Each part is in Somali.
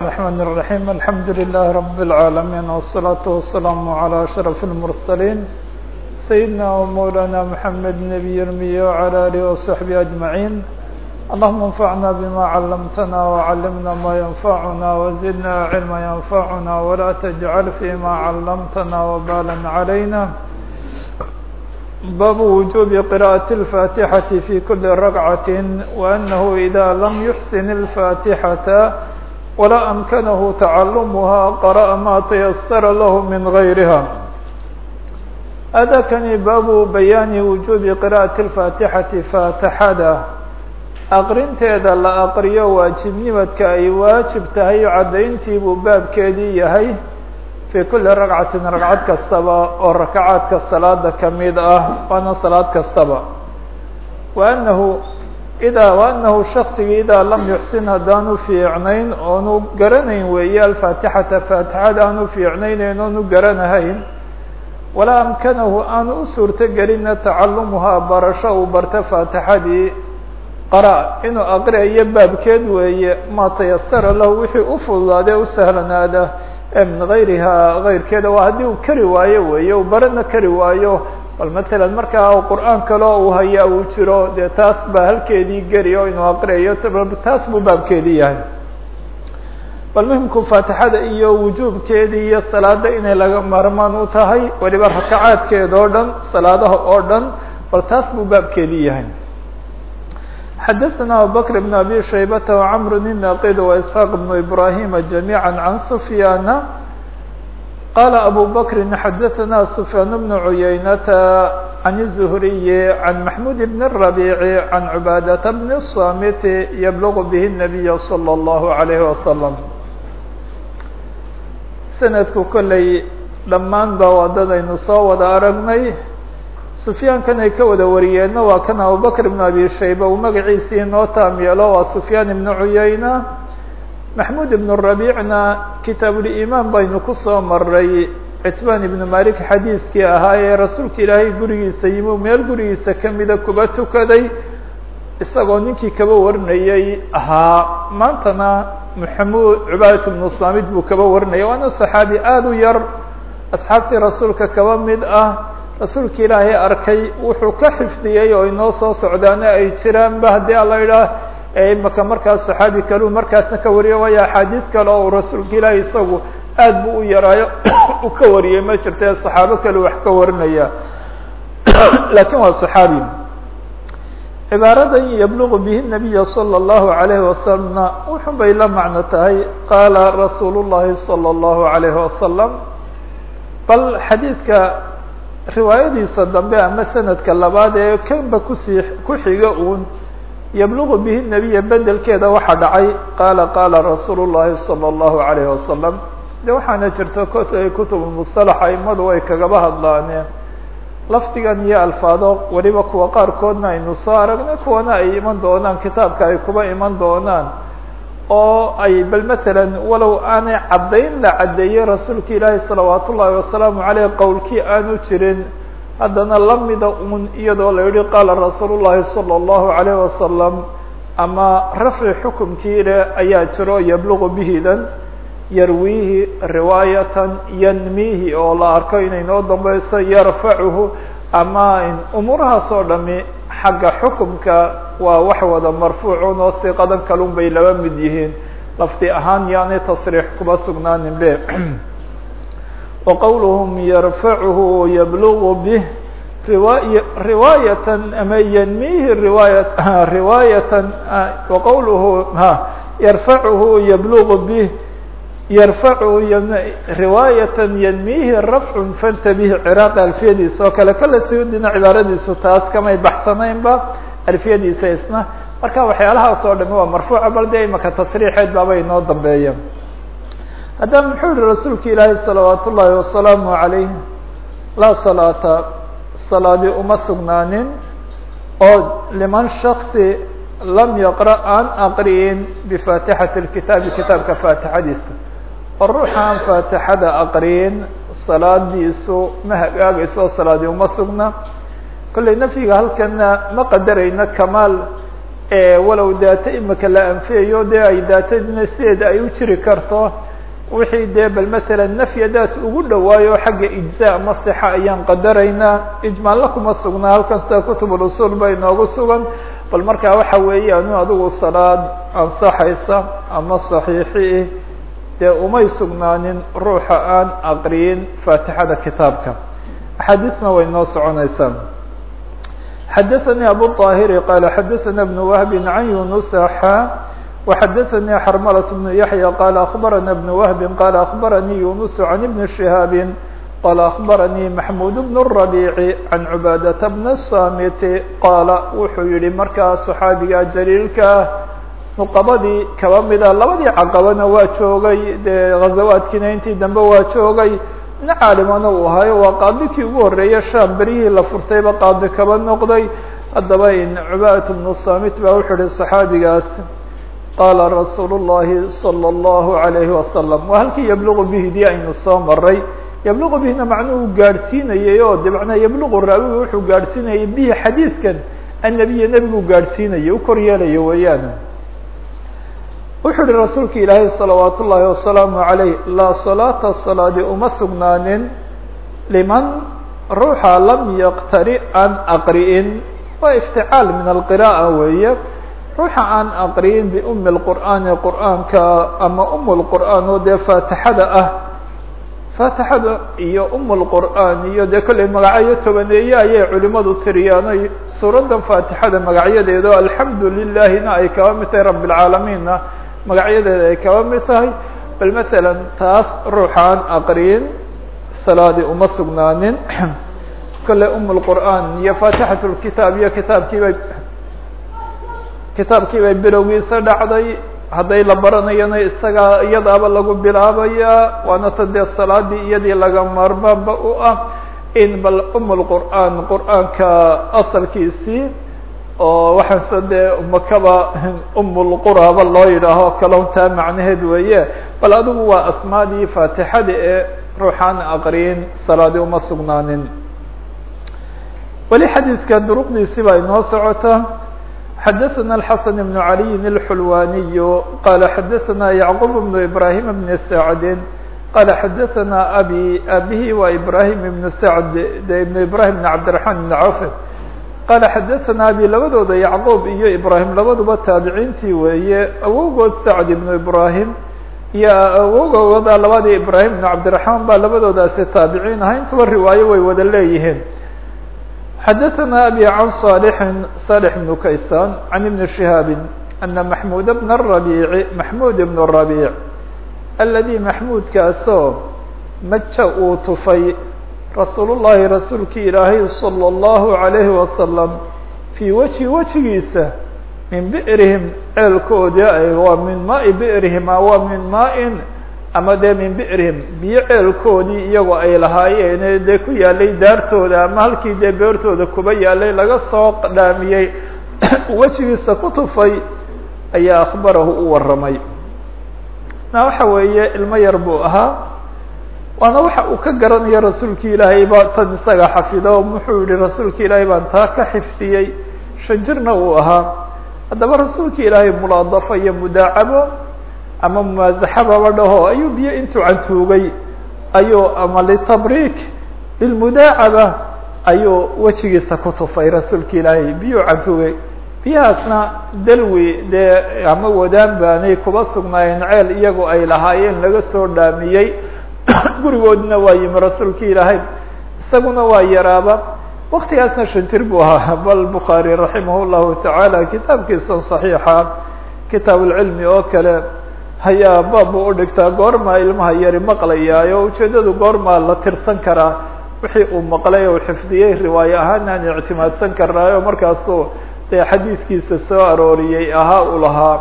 الرحمن الرحيم الحمد لله رب العالمين والصلاة والسلام على أشرف المرسلين سيدنا ومولانا محمد نبي المية وعلى آله وصحبه أجمعين اللهم انفعنا بما علمتنا وعلمنا ما ينفعنا وزدنا علما ينفعنا ولا تجعل فيما علمتنا وبالا علينا باب وجوب قراءة الفاتحة في كل ركعة وأنه إذا لم يحسن الفاتحة ولا أمكنه تعلمها قرأ ما تيسر له من غيرها هذا كان باب بيان وجوب قراءة الفاتحة فاتحada aqrinteeda la aqriyo waajibnimadka ay waajib tahay caddayntii buu baabkeedii yahay fii kuli ragcatin ragcad kastaba oo rakacaadka salaada kamid ah waana salaad kastaba waanahu idaa waanahu shaksiga idaa lam yuxsin haddaanu fiicnayn oonu garanayn weeye alfaatixata faatixada aanu fiicnaynayn oonu garanahayn walaa amkanahu aanu u suurto gelina barasho uu barta faatixadii qara inuu aqriayo baabkeed weeye maa tayasara lahu wixii u fududaadee u sahlanaada min gayrihaa gayrkeeda waa haddii uu kari waayo weeye uu barana kari waayo bal matalan markaa qur'aan kaleo uu haya uu jiro dee taas baa halkeedii geliyo inuu aqriayo taas buu baabkeedii yahay bal muhimku faatixada iyo wujuubkeedii iyo salaada inay laga maarmaan u tahay weliba rakacaadkeeda oo dhan salaadaha oo dhan bal taas buu baabkeedii yahay xadaثna abubakr بn abi shaybata وcmr الnaqid وإسحاaq بn ibrahima جamيعا عan سfyana qala abu bakri xadaثna سfyaan بn عuyaynata عan الزhriي عan maxmud بn الرabيع عan cbaadaة بn الصamit yblغ bه النabiy slى الlه عalيه وasلم sanadku kolley dhammaan ba wadadaynu soo wada aragnay sufyaankan ay ka wada wariyeenna waa kan abubakr ibn abi shayba uu magaciisii noo taam yeelo waa sufyaan ibnu cuyayna maxmud ibnu rabiicna kitaabulimaan baynu ku soo maray citbaan ibnu malik xadiiskii ahaa ee rasuulka ilaahay gurigiisa yimi meel gurigiisa kamida kuba tukaday isagoo ninkii kaba warinayay ahaa. Maantana maxamud cubaadat ibnu samid buu kaba warinaya waana saxaabi aada u yar. Asxaabtii rasuulka kaba mid ah. Rasuulka ilaahay arkay wuxuu ka xifdiyey oo inoo soo socdaana ay jiraanba haddii ala idhaah imaka markaas saxaabi kale u markaasna ka wariyo waayo axaadiis kale oo rasuulka ilaahay isagu aad bu u yaraayo u ka wariyey ma jirta saxaabo kale wax ka warinaya lakin waa saxaabi cibaaradan yablugu bihi nabiya salى اllahu alayhi wasalamna wuxun bay la macno tahay qaala rasuul llahi salى اllahu alayhi wasalam bal xadiidka riwaayadiisa dambe ama sanadka labaad ee kanba kusii ku xiga uun yablugu bihi nebiya bedelkeeda waxaa dhacay. Qaala qaala rasuulu llahi salى اllahu alayh wasalam de waxaana jirta kutubulmusalax aimadu way kagaba hadlaaneen. Lafdigan iyo alfaado weliba kuwa qaarkoodna aynu soo aragnay kuwana ay iman doonaan kitaabka ay kuba iman doonaan. Oo ay bal matalan walow aanay caddayn la caddeeyey rasuulka ilaahi salawaat ullaahi wasalaamu caleyh qowlkii aanu jirin haddana lamida un iyadoo la yihi qaala rasuul llahi salى اllahu alayh wasalam ama rafci xukumkii le ayaa jiro yablugu bihidan yarwiihi riwaayatan yanmihi oo la arko inay noo dambeyso yarfacuhu ama umuurahaas oo dhami xagga xukumka waa wax wada marfuucun oo siqadan kalun bay laba mid yihiin. Lafdi ahaan yaanay tasriix kuba sugnaanin be riwaay riwaayatan ama yanmihi riwaaya riwaayatan wa qowluhu ha yarfacuhu yablugu bih yarfacuhu riwaayatan yanmihi rafcun fantabih ciraaq alfiyadiisa oo kale kala sudina cibaaradiisu taas kamay baxsanaynba alfiyadiisa isna marka waxyaalahaas oo dhami waa marfuuca bal de imaka tasriixeed baaba inoo dambeeya haddaba muxuu yihi rasuulka ilaahi salawaat ullaahi wasalaamu calayh laa salaata salaadi uma sugnaanin oo liman shaksi lam yaqra aan aqriyin bifaatixati lkitaabi kitaabka faatixadiisa. Oo ruuxa aan faatixada aqriyin salaadiisu ma hagaagayso salaadi uma sugna. Kollay nafyiga halkana ma qadarayno kamaal walow daata imika la anfiyayo dee ay daatadina sideeda ay u jiri karto wixii dee bal masalan nafya daat ugu dhawaayo xagga ijza ama sixa ayaan qadaraynaa ijmaalna kuma sugnaa halkan sida kutub usul ba inoogu sugan bal markaa waxa weeyaan adigu salaad ansaxaysa ama saxiixi dee umay sugnaanin ruuxa aan aqriyin faatixada kitaabka axaadiisna way noo soconaysaa xadaثnي abu طاhiri qala xadaثna بن wهb عan yunus xa وxadaثnي xrmlة بن yaحyى qala aخbarana بن wهb qala aخbaranii yunus عan بn شihاab qala aخbaranii maxmud بن الرabيع عan cbaadaة بn الsamit qaala wuxuu yihi markaa صxaabiga jaliilka ah nuqabadii kaba mida labadii caqabana waa joogay dee ghazawaadkiina intii dambe waa joogay nin caalimana uu ahaayo waa qaadikii ugu horeeya sham beryihii la furtayba qaadi kaba noqday haddaba in cubaadat bnu samit baa wuxuu ihi صaxaabigaas qaala rasuul الlahi salى الlahu عalayhi wasalam waa halkii yabluqu bihidii aynu soo maray yabluqu bihina macnuhu gaadhsiinayay oo de macnaa yabluqu raawiga wuxuu gaadhsiinayay bihi xadiidkan annabiya nebigu gaadhsiinaya u kor yeelayo weeyaan wuxuu uhi rasuulka ilaahay salawaat ullaahi wasalaamu عalayh laa salaata salaadi uma sugnaanin liman ruuxa lam yaqtari aan aqri'in waa ifticaal min alqira'a weeye ruuxa aan aqri'in biumi اlqur'aani qur'aanka ama um lqur'aan oo dee faatixada ah. Faatixada iyo um lqur'aan iyo dee kolley magacyo tobaneeye ayay culimadu tiriyaano suuraddan faatixada magacyadeeda alxamdu lilahina ay kaba mid tahay rabi اlcaalamiinna magacyadeeda ay kaba mid tahay. Bal masalan taas ruuxaan aqriyin salaadi uma sugnaanin. Kole um lqur'aan iyo faatixat lkitaab iyo kitaabkii bay kitaabkii bay bilowgiisa dhacday. Hadday la baranayana isagaa iyadaaba lagu bilaabayaa waana ta dee salaadii iyadii laga maarmaanba u ah in bal um lqur'aan qur'aanka asalkiisii oo waxaase dee makaba umulquraba loo yidhaaho kalontaa macnaheed weeye bal adigu waa asmaadii faatixada ee ruuxaan aqriyin salaadi uma sugnaanin. Weli xadiidka duruqdiisi baa inoo socota xadaثna الxaسن بن عaliي الxulwaniy qala xadaثna yعqub بن ibrahim بn sacdi qala xadaثna abi abihi waa ibrahim ibn sacd de ibn ibrahim بn cabdiرaحman بn cawf qala xadaثna abi labadooda yacquub iyo ibrahim labaduba taabiciintii weeye awowgood sacd ibnu ibrahim iyo awowgooda labadii ibrahim ibnu cabdiraxmaan baa labadoodaasi taabiciin ahaa intuba riwaayo way wada leeyihiin xadaثna abi can صالحi صالح بن kaysan can ibn شihaabi ana maxmud bn الرabiici maxmud ibn الرabiic aladi maxmudkaasoo maja uu tufay rasuul الlahi rasuulki ilaahay salى الlahu عalayhi wasalam fii weji wejigiisa min bi'rihim ceelkoodii ay waa min maai bi'rihima waa min maain ama dee min bi'rihim biyo ceelkoodii iyagoo ay lahaayeen dee ku yaalay daartooda ama halkii dee beertooda kuba yaalay laga soo dhaamiyey wejigiisa ku tufay ayaa akhbarahu u warramay. Na waxa weeye ilmo yar buu ahaa. Waana waxa uu ka garanaya rasuulki ilaahay ba tan isaga xafido muxuu yihi rasuulki ilaahay baan taa ka xifdiyey. Shan jirna uu ahaa. Haddaba rasuulki ilaahay mulaadafo iyo mudaacabo ama mumaasaxababa dhaho. Ayuu biyo intuu cantuugay ayuu ama litabriik bilmudaacaba ayuu wejigiisa ku tufay rasuulki ilaahay. Biyuu cantuugay. Biyahaasna dalwi dee ama wadaan baanay kuba sugnaayeen ceel iyagu ay lahaayeen laga soo dhaamiyey. Gurigoodina waa yimi rasuulki ilaahay. Isaguna waa yaraaba. Waktigaasna shantir buu ahaa. Bal bukhaari raximah llahu tacaala kitaabkiisa صaxiixa kitaab اlcilmi oo kale hayaa baab buu udhigtaa goormaa ilmaha yari maqlayaayo ujeedadu goormaa la tirsan karaa wixii uu maqlay oo xifdiyey riwaayo ahaan aan ictimaadsan karnaayo markaasuu dee xadiidkiisa soo arooriyey ahaa uu lahaa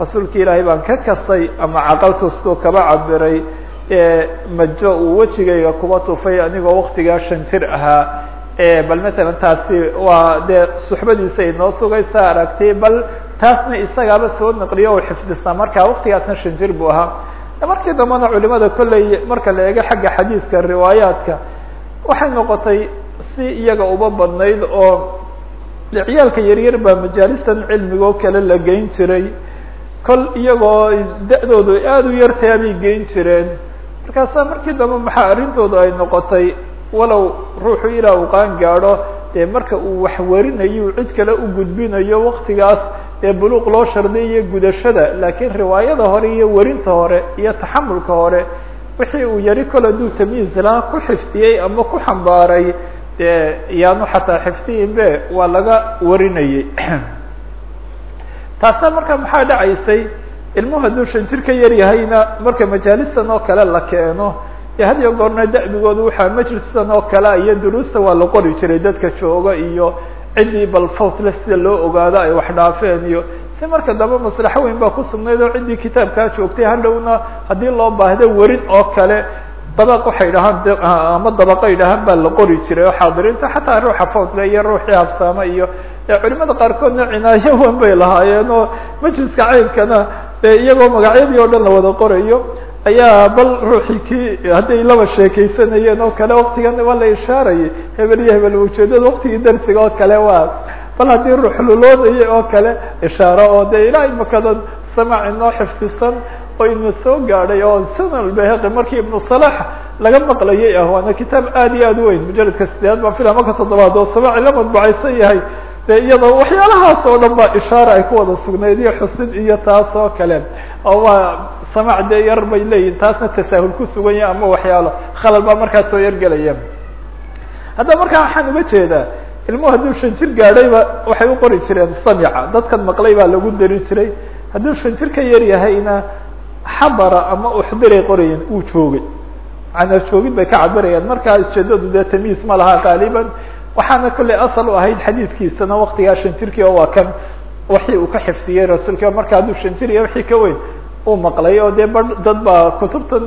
rasuulka ilaahay baan ka kasay ama caqal kastuu kaba cabiray majo uu wejigayga kuba tufay anigoo waktigaa shan jir ahaa bal matalan taasi waa dee suxbadiisa inoo sugaysa aragtay bal taasna isagaaba soo naqliyo oo xifdisnaa. Markaa waktigaasna shan jir buu ahaa. Markii dambena culimada kolley marka la eego xagga xadiidka riwaayaadka waxay noqotay si iyaga uba badnayd oo ciyaalka yaryar baa majaalistan cilmiga oo kale la geyn jiray. Kol iyagoo da-doodu aada u yartayaa bay geyn jireen. Markaasaa markii dambe maxaa arrintoodu ay noqotay? Walow ruuxu ilaa uu qaan gaadho dee marka uu wax warinayo uu cid kale u gudbinayo waktigaas dee buluuq loo shardiyayo gudashada laakiin riwaayada hore iyo werinta hore iyo taxamulka hore wixii uu yari kol hadduu tamyiis laha ku xifdiyey ama ku xambaaray dee yaanu xataa xifdiyin be waa laga warinayey. Taasaa marka maxaa dhacaysay ilmuhu hadduu shan ka yar yahayna marka majaalistan oo kale la keeno dee had iyo goorna da'bigooda waxaa majlistan oo kale iyo duruusta waa la qori jiray dadka jooga iyo ciddii bal fawtle sida loo ogaado ay wax dhaafeen iyo si marka dambe maslaxo weyn baa ku sugnayd oo ciddii kitaabkaa joogtay hadhowna haddii loo baahdo werin oo kale dabaq waxay dhahaan ama dabaqay dhahaan baa la qori jiray oo xaadiriinta xataa ruuxa fawtle iyo ruuxii habsaame iyo culimada qaarkoodna cinaayo wan bay lahaayeen oo majliska caynkana dee iyagoo magacyadii oo dhan la wada qorayo ayaa bal ruuxii kii hadday laba sheekaysanayeen oo kale waktigan waa la ishaarayay. Hebel iyo hebel ujeedada waktigii darsiga oo kale waa. Bal haddii ruux luloodaya oo kale ishaaro oo dee ilaa imakadan samac inoo xifdisan oo ina soo gaadhay oo sunan albahaqi markii ibnu salax laga maqlayay ah waana kitaab aad iyo aad u weyn mujaladka sideed baan filaya marka toddobaad oo samaci la madbacaysan yahay. De iyadoo waxyaalahaas oo dhan ba ishaara ay ku wada sugnayd iyo xusid iyo taas oo kale oo waa samac dee yar bay leeyihiin taasna tasaahul ku sugan yahay ama waxyaalo khalal baa markaas soo yargelaya haddaba markaa waxaan uga jeedaa ilmuhu hadduu shan jir gaadhayba waxay u qori jireen samica dadkan maqlay baa lagu dari jiray. Hadduu shan ka yar yahayna xabara ama uxdiray qorayeen uu joogay. Macnaa joogid bay ka cabirayaan markaa ujeedadu dee tamyiis ma laha qaaliban. Waxaana kollay asal u ahayd xadiidkiisana waktigaa shan oo waa kan waxii uu ka xifdiyey rasuulka marka hadduu shan jir iyo wixii ka weyn uu maqlay oo dee ba dad baa kutubtan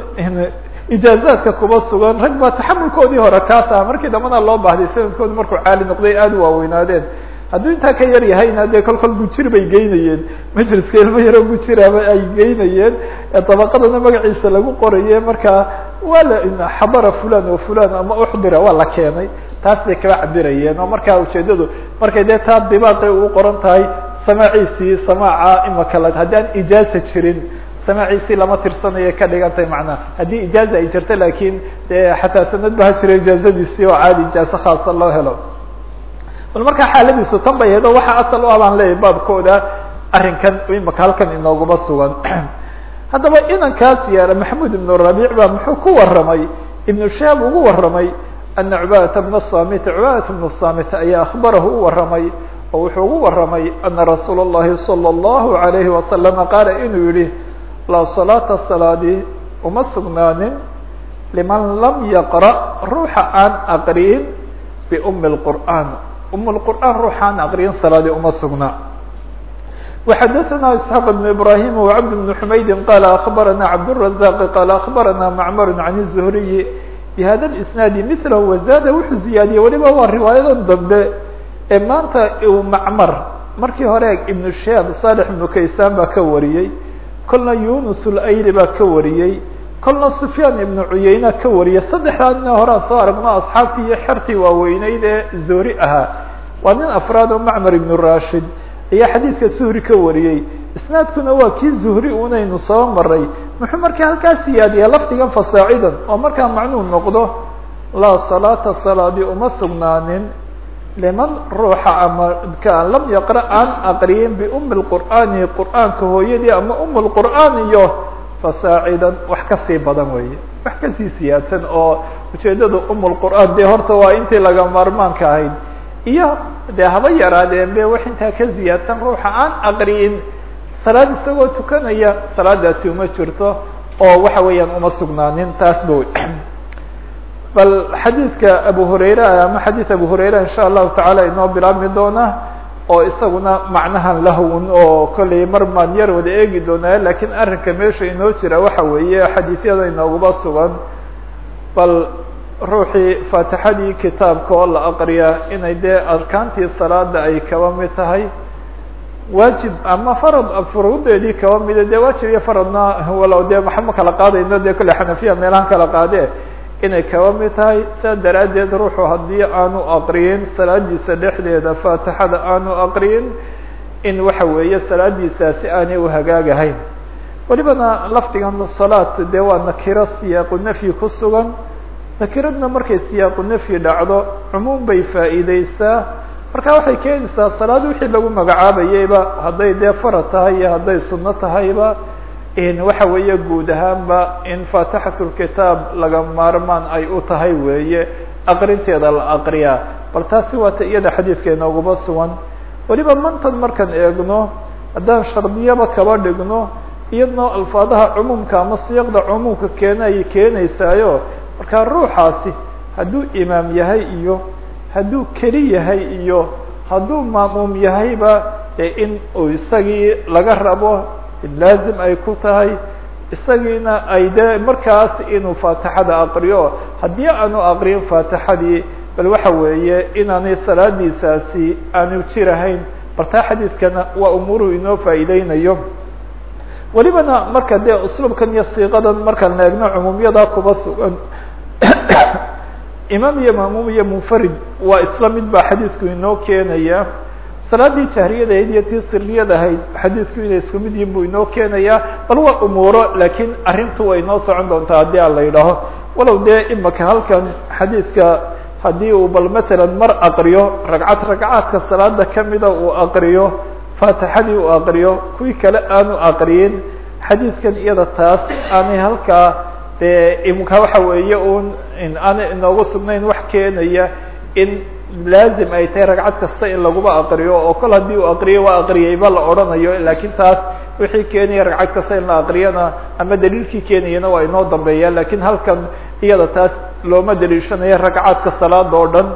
ijaazaadka kuba sugan. Rag baa taxamulkoodii hore kaas markii dambana loo baahday sanadkoodu markuu caali noqday aada u waaweynaadeen. Hadduu intaa ka yar yahayna dee kol kol gujir bay geynayeen. Majliska ilmo yaroo gujiraba ay geynayeen. Dabaqadana magaciisa lagu qoraye markaa waa la xabara fulan o fulan ama uxdira waa la keenay. Taas bay kaba cabirayeen oo markaa ujeedadu markay dee taa dibaaqay uu qoran tahay samaaciisii samaaca imaka haddii aan ijaaza jirin samaaciisii lama tirsanayo ka dhigantahay macnaha haddii ijaaza ay jirto laakiin dee xataa sanad ba ha ijaazadiisii oo caadi ijaazo khaasa loo helo. Bal markaa xaaladiisu tan bay ahayd oo waxa asal u ah baan baabkooda arrinkan imaka halkan inooguma sugan. Haddaba inankaas yaara maxamuud ibnu rabiic baa muxuu ku warramay ibnu shaab ugu warramay ana cubaadata bna samit cubaadata bnu samit ayaa akhbarahu u warramay oo wuxuu ugu warramay ana rasuula اllahi salى اllahu alayhi wasalama qaala inuu yihi laa salaata salaadii uma sugnaanin liman lam yaqra ruuxa aan aqriyin biumi اlqur'aan um اlqur'aan ruuxaan aqriyin salaadii uma sugnaa وxdثna اسحاq بن ibrahيm وcبد بن حmayd qال أخbarana cabdالرزاq qال أخbarana mcmr عan الزهriي بhada الاسناad mثlh وزاd wuxuu ziyaadiyey waliba waa riwaayadan dambe ee maanta macmar markii hore ibnu sheekh saalix ibnu kaysaan baa ka wariyey kolna yunus layli baa ka wariyey kolna sufyaan ibnu cuyeyna ka wariyey. Saddexdaa saddexdaanina horean soo aragno asxaabtii iyo xertii waaweyneyd ee zoori ahaa. Waa nin afraad oo macmar ibnu rashid ayaa xadiidka suhri ka wariyey. Isnaadkuna waa kii zuhri unaynu soo maray muxuu markii halkaas siyaadiyaa laftigan fasaacidan oo markaa macnuu noqdo laa salaata salaadi uma sugnaanin liman ruuxa ama kaan lam yaqra aan aqriyin biumi lqur'aani qur'aanka hooyadii ama um lqur'aan iyo fasaacidan wax ka sii badan weeye wax ka sii siyaadsan oo ujeedada um lqur'aan dee horta waa intii laga maarmaanka ahayd iyo dee haba yaraadeen be wax intaa ka ziyaadsan ruuxa aan aqriyin salaad isagoo tukanaya salaadaasi uma jirto oo waxa weeyaan uma sugnaanin taasba wey bal xadiidka abu hurayra ama xadiid abu hurayra insha allahu tacaala inoo bilaabmi doona oo isaguna macnahan lahwn oo kollay mar maan yar wada eegi doonaa lakiin arrinka meesha inoo jira waxa weeye xadiisyada inooguma sugan. Bal ruuxii faatixadii kitaabka oo la aqriyaa inay dee arkaantii salaada ay kaba mid tahay waajib ama farad furuudeedii kaba mida dee waajib iyo faradna walow dee maxama kala qaadayno dee kolle xanafiya meelahan kala qaade inay kaba mid tahay saa daraaddeed ruuxu haddii aanu aqriyin salaadiisa dhexdeeda faatixada aanu aqriyin in waxa weeye salaadiisaasi aanay u hagaagahayn welibana lafdigan salaat dee waa nakiro siyaaqu nafyi ku sugan. Nakiradna markay siyaaqu nafyi dhacdo cumuum bay faa'iideysaa marka waxay keenaysaa salaad wixii lagu magacaabayeyba hadday dee farad tahay iyo hadday sunno tahayba waxa weeye guud ahaanba in faatixatulkitaab laga maarmaan ay u tahay weeye aqrinteeda la aqriyaa bal taasi waata iyada xadiidka inooguma sugan. Weliba mantan markaan eegno haddaan shardiyaba kaba dhigno iyadnoo alfaadaha cumuumka ama siyaqda cumuumka keena ay keenaysaayo markaa ruuxaasi hadduu imaam yahay iyo hadduu keli yahay iyo hadduu maamuum yahayba dee in uu isagii laga rabo laazim ay ku tahay isagiina ay de markaas inuu faatixada aqriyo. Haddii aanu aqriyin faatixadii bal waxa weeye inaanay salaadiisaasi aanu jirahayn. Bartaa xadiidkana waa umuruhu inoo faa'iideynayo welibana marka dee usluubkan iyo siiqadan markaan eegno cumuumyadaa kuba sugan. Imaam iyo maamuum iyo munfarid waa isla mid baa inoo keenaya salaadii jahriyada ahayd iyo tii siriyada ahayd xadiidku inay isku mid yihiin buu inoo keenayaa bal waa umuuro laakiin arrintu way inoo socon doontaa haddii aan la yidhaaho. Walow dee imaka halkan xadiidka haddii uu bal matalan mar aqriyo ragcad ragcaadka salaada kamida uu aqriyo faatixadii uu aqriyo kuwii kale aanu aqriyin xadiidkan iyada taas aanay halkaa dee imka waxa weeye un aanay inoogu sugnayn wax keenaya in laazim ay tahay ragcad kasta in laguba aqriyo oo kol haddii uu aqriyo waa aqriyayba la odhanayo laakiin taas wixii keenaya ragcad kasta in la aqriyana ama daliilkii keenayana waa inoo dambeeya lakiin halkan iyada taas looma daliishanayo ragcaadka salaada oo dhan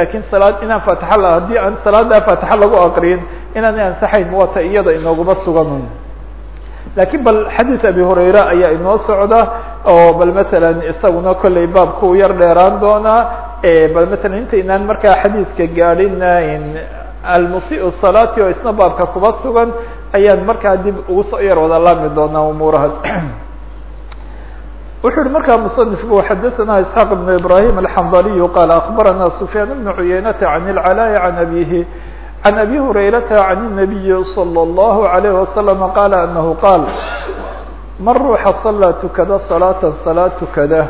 lakiin salaad inaan faatixa haddii aan salaada faatixa lagu aqriyin inaanay ansaxayn waata iyada inooguma sugan lakiin bal xadiid abi hurayra ayaa inoo socda oo bal matalan isaguna kollay baabku u yar dheeraan doonaa bal matalan intaynaan markaa xadiidka gaadhina almusiu salaati oo isna baabka kuba sugan ayaan markaa dib ugu soo yar wada laami doonaa umuuraha wuxuu yihi markaa muصنifku xadaثna isxaaq بn ibrahim alxandaliyu qaala akbarana sufyaan bn cuyaynata can اlcalaaءi can abihi can abi hurayrata can الnabiyi slى الlahu عalيه waslama qaala anahu qaal man ruuxa salaa tukada salaata salaad tukada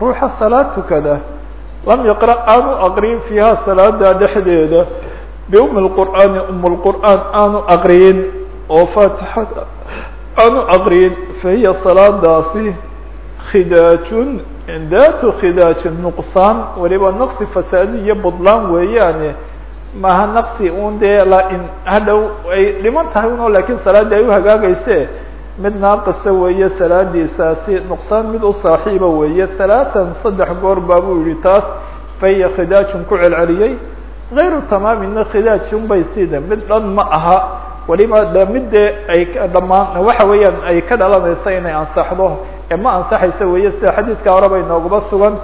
ruuxa salaad tukada lam yaqra aanu aqriyin fiiha salaada dhexdeeda biumi اlqur'aani um اlqur'aan aanu aqriyin oo faatixada aanu aqriyin fahiya salaadaasi khidaajun daatu khidaajin nuqsaan weliba naqsi fasaadi budlaan weeyaane maaha naqsi un dee lain hadhow ay dhiman tahay uno lakiin salaadii ay u hagaagayse mid naaqisa weeye salaadiisaasi nuqsaan mid u saaxiiba weeye. Halaatan saddex goor baa buu yihi taas fahiya khidaajun ku celceliyey. Gayru tamaamina khidaajun bay sida mid dhan ma aha. Weliba de mid dee ay dhamaan waxa weeyaan ay ka dhalanaysa inay ansaxdo. Ee ma ansaxaysa weeye sida xadiidka hore bay nooguba sugan.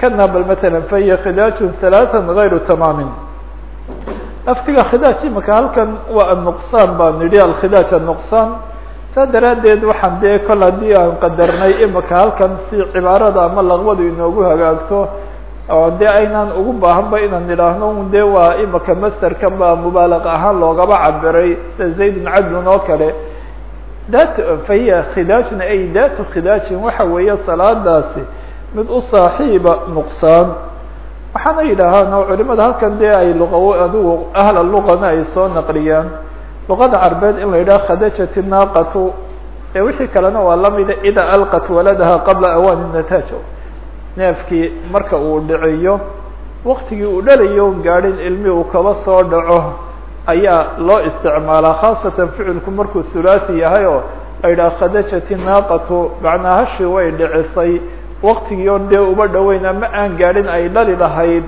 Kana bal matalan fahiya khidaajun halaatan gayru tamaamin. Laftiga khidaaj imaka halkan waa annuqsaan baan nidhi alkhidaaj annuqsaan saa daraaddeed waxaan dee kol haddii aan qadarnay imaka halkan si cibaarada ama laqbadu inoogu hagaagto oo dee aynaan ugu baahanba inaan idhaahno dee waa imaka masterkan baa mubaalaqa ahaan loogaba cabiray sida zaydun cadlun oo kale. Dat fahiya khidaajun ay datu khidaajin waxa weeye salaadaasi mid u saaxiiba nuqsaan. Waxaana yidhaahaan oo culimada halkan dee ay luqa adigu ahla luqana ay soo naqliyaan luqada carbeed in la yidhaha khadajat naaqatu ee wixii kalena waa lamida ida alqat waladaha qabla awaani nataaj neefkii marka uu dhiciyo waktigii uu dhalayo gaadhin ilmi uu kaba soo dhaco ayaa loo isticmaalaa khaasatan ficilku markuu thulathi yahay oo la yidhaha khadajati naaqatu macnaa hashi way dhicisay waktigii dee uba dhoweyn ama aan gaadhin ay dhali lahayd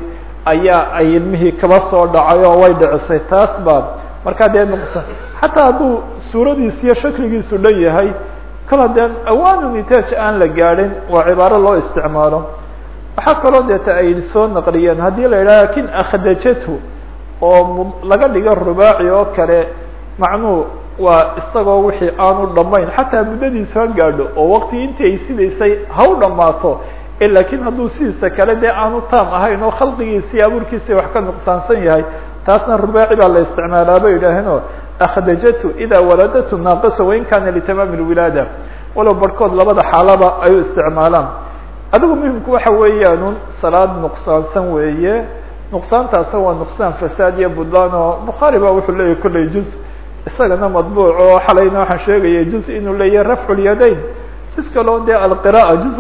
ayaa ay ilmihii kaba soo dhacay oo way dhicisay taas baa markaa dee nuqsa xataa hadduu suuradiis iyo shakligiisu dhan yahay kal haddeen awaanu nitaaj aan la gaadhin waa cibaaro loo isticmaalo. Waxaa kaloo deeta ay soo naqliyeen haddii la yidhaha laakiin akhdajatu oo laga dhigo rubaaci oo kale macnuhu waa isagoo wixii aanu dhamayn xataa muddadiisu ha gaadho oo wakti intii ay sidaysay ha u dhammaato lakiin hadduu sidiisa kale dee aanu taam ahayn oo khalqigiisi abuurkiisi wax ka nuqsaansan yahay taasna rubaaci baa la isticmaalaa bay yidhaaheenoo akhdajatu idaa waladatu naaqisa wain kaana litamaami lwilaada walow barhkood labada xaalaba ay u isticmaalaan. Adigu muhimku waxa weeyaanun salaad nuqsaansan weeye. Nuqsaantaasna waa nuqsaan fasaad iyo buntland oo bukhaari ba wuxuu leeyahy kolley juz. Isagana madbuuc xalayna waxaan sheegaya juz inuu leeyahay rafcu juz kaloo dee alqira'a juz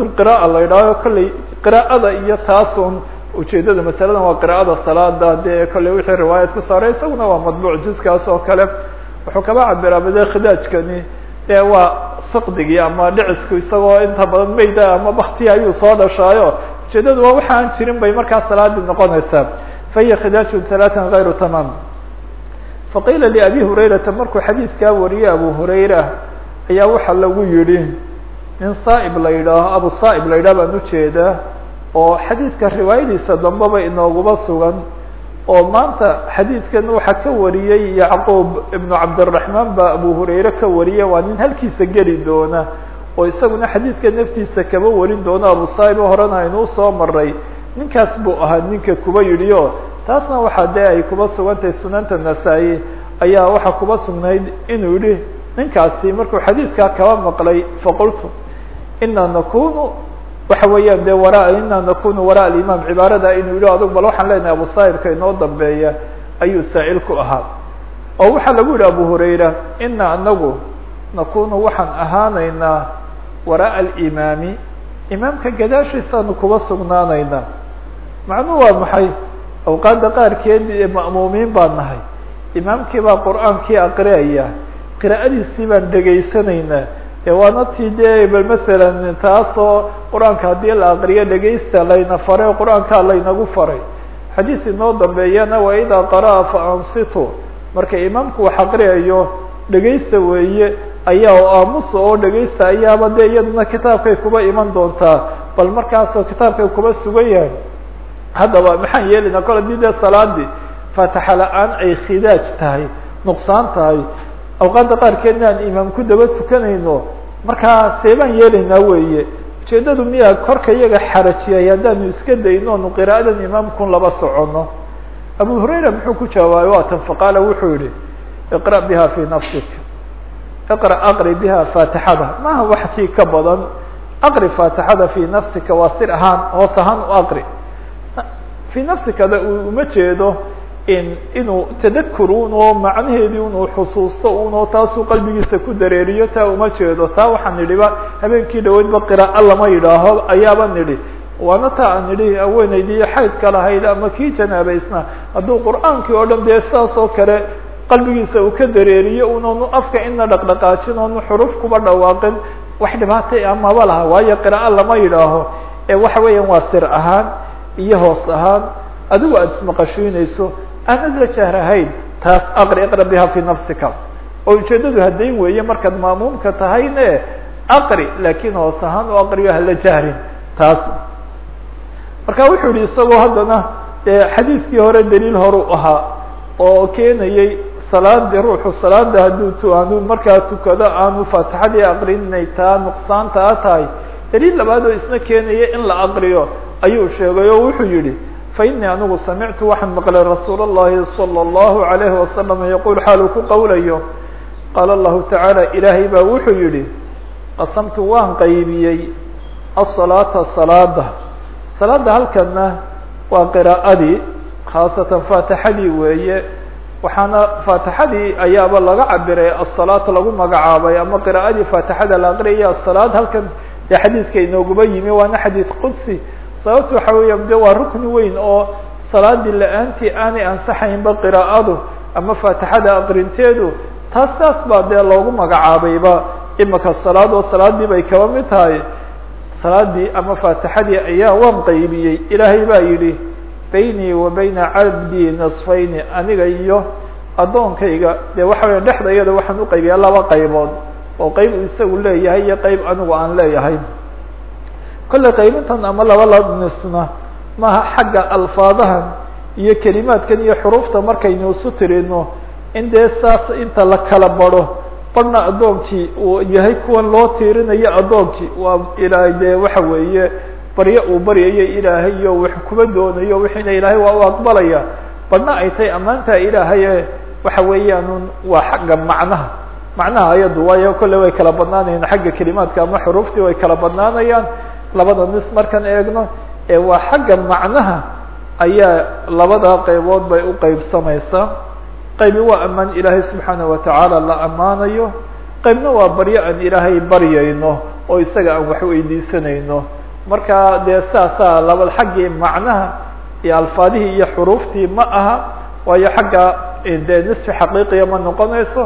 la yidhaaho kolley qiraa'ada iyo taasun ujeedada masaladan waa qira'ada salaada dee kolley wixii riwaayad ku saaray isaguna waa madbuuc juzkaas oo kale. Wuxuu kaba cabiraa bade khidaajkani dee waa saqdigii ama dhicisku isagoo inta badan mayda ama baktiya ayuu soo dhashaayo. Ujeedadu waa waxa jirin bay markaa salaadii noqonaysaa. Fahiya khidaajun talaatan gayru tamaam faqiila liabi hurayrata markuu xadiiskaa wariyey abu hurayra ayaa waxaa lagu yidhi nin saa'ib la yidhaaho abu saa'ib la yidhaha baan u jeedaa oo xadiidka riwaayadiisa dambeba inooguma sugan oo maanta xadiidkan waxaa ka wariyey yacquub ibnu cabdiraxmaan baa abu hurayre ka wariyey waa nin halkiisa geli doona oo isaguna xadiidka naftiisa kaba warin doona. Abu saa'ib horena aynuu soo maray ninkaas buu ahaa ninka kuba yidhi o taasna waxaa dee ay kuba sugantahay sunanta nasaa-i ayaa waxaa kuba sugnayd inuu yihi ninkaasi markuu xadiidkaa kaba maqlay faqultu ina nakunu waxa weeyaan dee wara ina nakunu wara alimaam cibaarada inuu yihi adug bal waxaan leenahay abu saa'ibka inoo dambeeya ayuu saa'il ku ahaa. Oo waxaa lagu yihi abu hurayra ina anagu nakunu waxaan ahaanaynaa wara'a alimaami. Imaamka gadaashiisaanu kuba sugnaanaynaa macnuhu waa maxay? Awqaadda qaarkeed ee ma'muumiin baan nahay. Imaamkii baa qur'aankii aqriyaya qiraa'adiisii baan dhegaysanaynaa waana tii dee bal masalan taasoo qur'aanka haddii la aqriyo dhegaysta layna faray o qur'aankaa laynagu faray. Xadiis inoo dambeeyana wa idaa qara'a fa ansitu. Marka imaamku wax aqriyayo dhegaysta weeye ayaa aamusa oo dhegaysta ayaaba dee iyaduna kitaabkay kuba iman doontaa. Bal markaasoo kitaabkay kuba sugan yahay haddaba maxaan yeelinaa kol haddii dee salaadii faataxa la'aan ay khidaaj tahay nuqsaan tahay. Awqaadda qaarkeedna aan imaam ku daba tukanayno markaa seebaan yeelaynaa weeye ujeeddadu miyaa korka iyaga xarajiyay haddaanu iska dayno onu qiraa'adan imaamkun laba soconno. Abu hurayra muxuu ku jawaabay waatan faqaala wuxuu yihi iqra' biha fii nafsik. Iqra' aqri biha faatixada. Maaha wax kii ka badan? Aqri faatixada fii nafsika waa sir ahaan hoos ahaan u aqri. Fii nafsikada uu uma jeedo inuu tadakur un oo macnaheedii unuu xusuusto un oo taasuu qalbigiisa ku dareeriyo taa uma jeedo. Taa waxaan nidhiba habeenkii dhaweydba qiraa'o lama yidhaaho ayaaba nidhi. Waana taa aan nidhi haweenaydii xaydka lahayd ama kii janaabaysna hadduu qur'aankii oo dhan dee sidaas oo kale qalbigiisa uu ka dareeriyo unoonu afka ina dhaqdhaqaajin oonu xuruf kuba dhawaaqin wax dhibaatay amaba laha waayo qiraa'o lama yidhaaho. Ee waxa weeyaan waa sir ahaan iyo hoos ahaan. Adigu aada ismaqashiinayso aanad la jahrahayn taas aqri iqra biha fii nafsika. Oo ujeeddadu haddayn weeye markaad maamuumka tahayne aqri laakiin hoos ahaan u aqriyo hala jahrin taas. Marka wuxuu yihi isagoo haddana xadiiskii hore daliil horu ahaa oo keenayay salaada ruuxu salaada hadduu tu aanu markaa tukado aanu faatixadii aqrinay taa nuqsaanta a tahay. Daliil labaad oo isna keenaya in la aqriyo ayuu sheegay oo wuxuu yihi fainii anigu samictu waxaan maqlay rasuul اllahi salى اllahu عalayhi wasalam yaquul xaaluu ku qowlayo qaala allahu tacaala ilaahay baa wuxuu yihi qasamtu waan qaybiyey asalaata salaada salaada halkana waa qiraa'adii khaasatan faatixadii weeye waxaana faatixadii ayaaba laga cabiray asalaat lagu magacaabay ama qiraa'adii faatixada la aqriyaya asalaad halkan dee xadiidka inooguba yimi waana xadiid qudsi sababta waxa weeya de waa rukni weyn oo salaadii la'aantii aanay ansaxaynba qiraa'adu ama faatixada aqrinteedu taas taas baa dee loogu magacaabayba. Imika salaad oo salaadii bay kaba mid tahay salaadii ama faatixadii ayaa waan qaybiyey. Ilaahay baa yidhi baynii wa bayna cabdii nasfayni aniga iyo addoonkayga. Dee waxa weya dhexda iyada waxaan uqaybiyaa laba qaybood oo qeyb isagu leeyahay iyo qeyb anigu aan leeyahay kolley qaybintan ama laba lanisna maaha xagga alfaadahan iyo kelimaadkan iyo xuruufta markaynu isu tirino in dee saas inta la kala baro barhna addoonkii uu yahay kuwan loo tiirinayo addoonkii waa ilaa dee waxa weeye baryo uu baryayo ilaahay iyo wax kuba doonayo wixiina ilaahay waa u aqbalaya. Badhna ay tahay ammaantaa ilaahaye waxa weeyaan waa xagga macnaha. Macnaha ayaddu waayo kolle way kala badnaanayaan xagga kelimaadka ama xuruuftii way kala badnaanayaan labada nis markaan eegno ee waa xagga macnaha ayaa labada qaybood bay u qeybsamaysaa qaybi waa ammaan ilaahay subxaana watacaala la ammaanayo. Qaybna waa baryo aan ilaahay baryayno oo isaga aan wax weydiisanayno. Marka dee saasaa laba xaggii macnaha iyo alfaadihii iyo xuruuftii ma aha waayo xagga dee nisfi xaqiiqiya ma noqonayso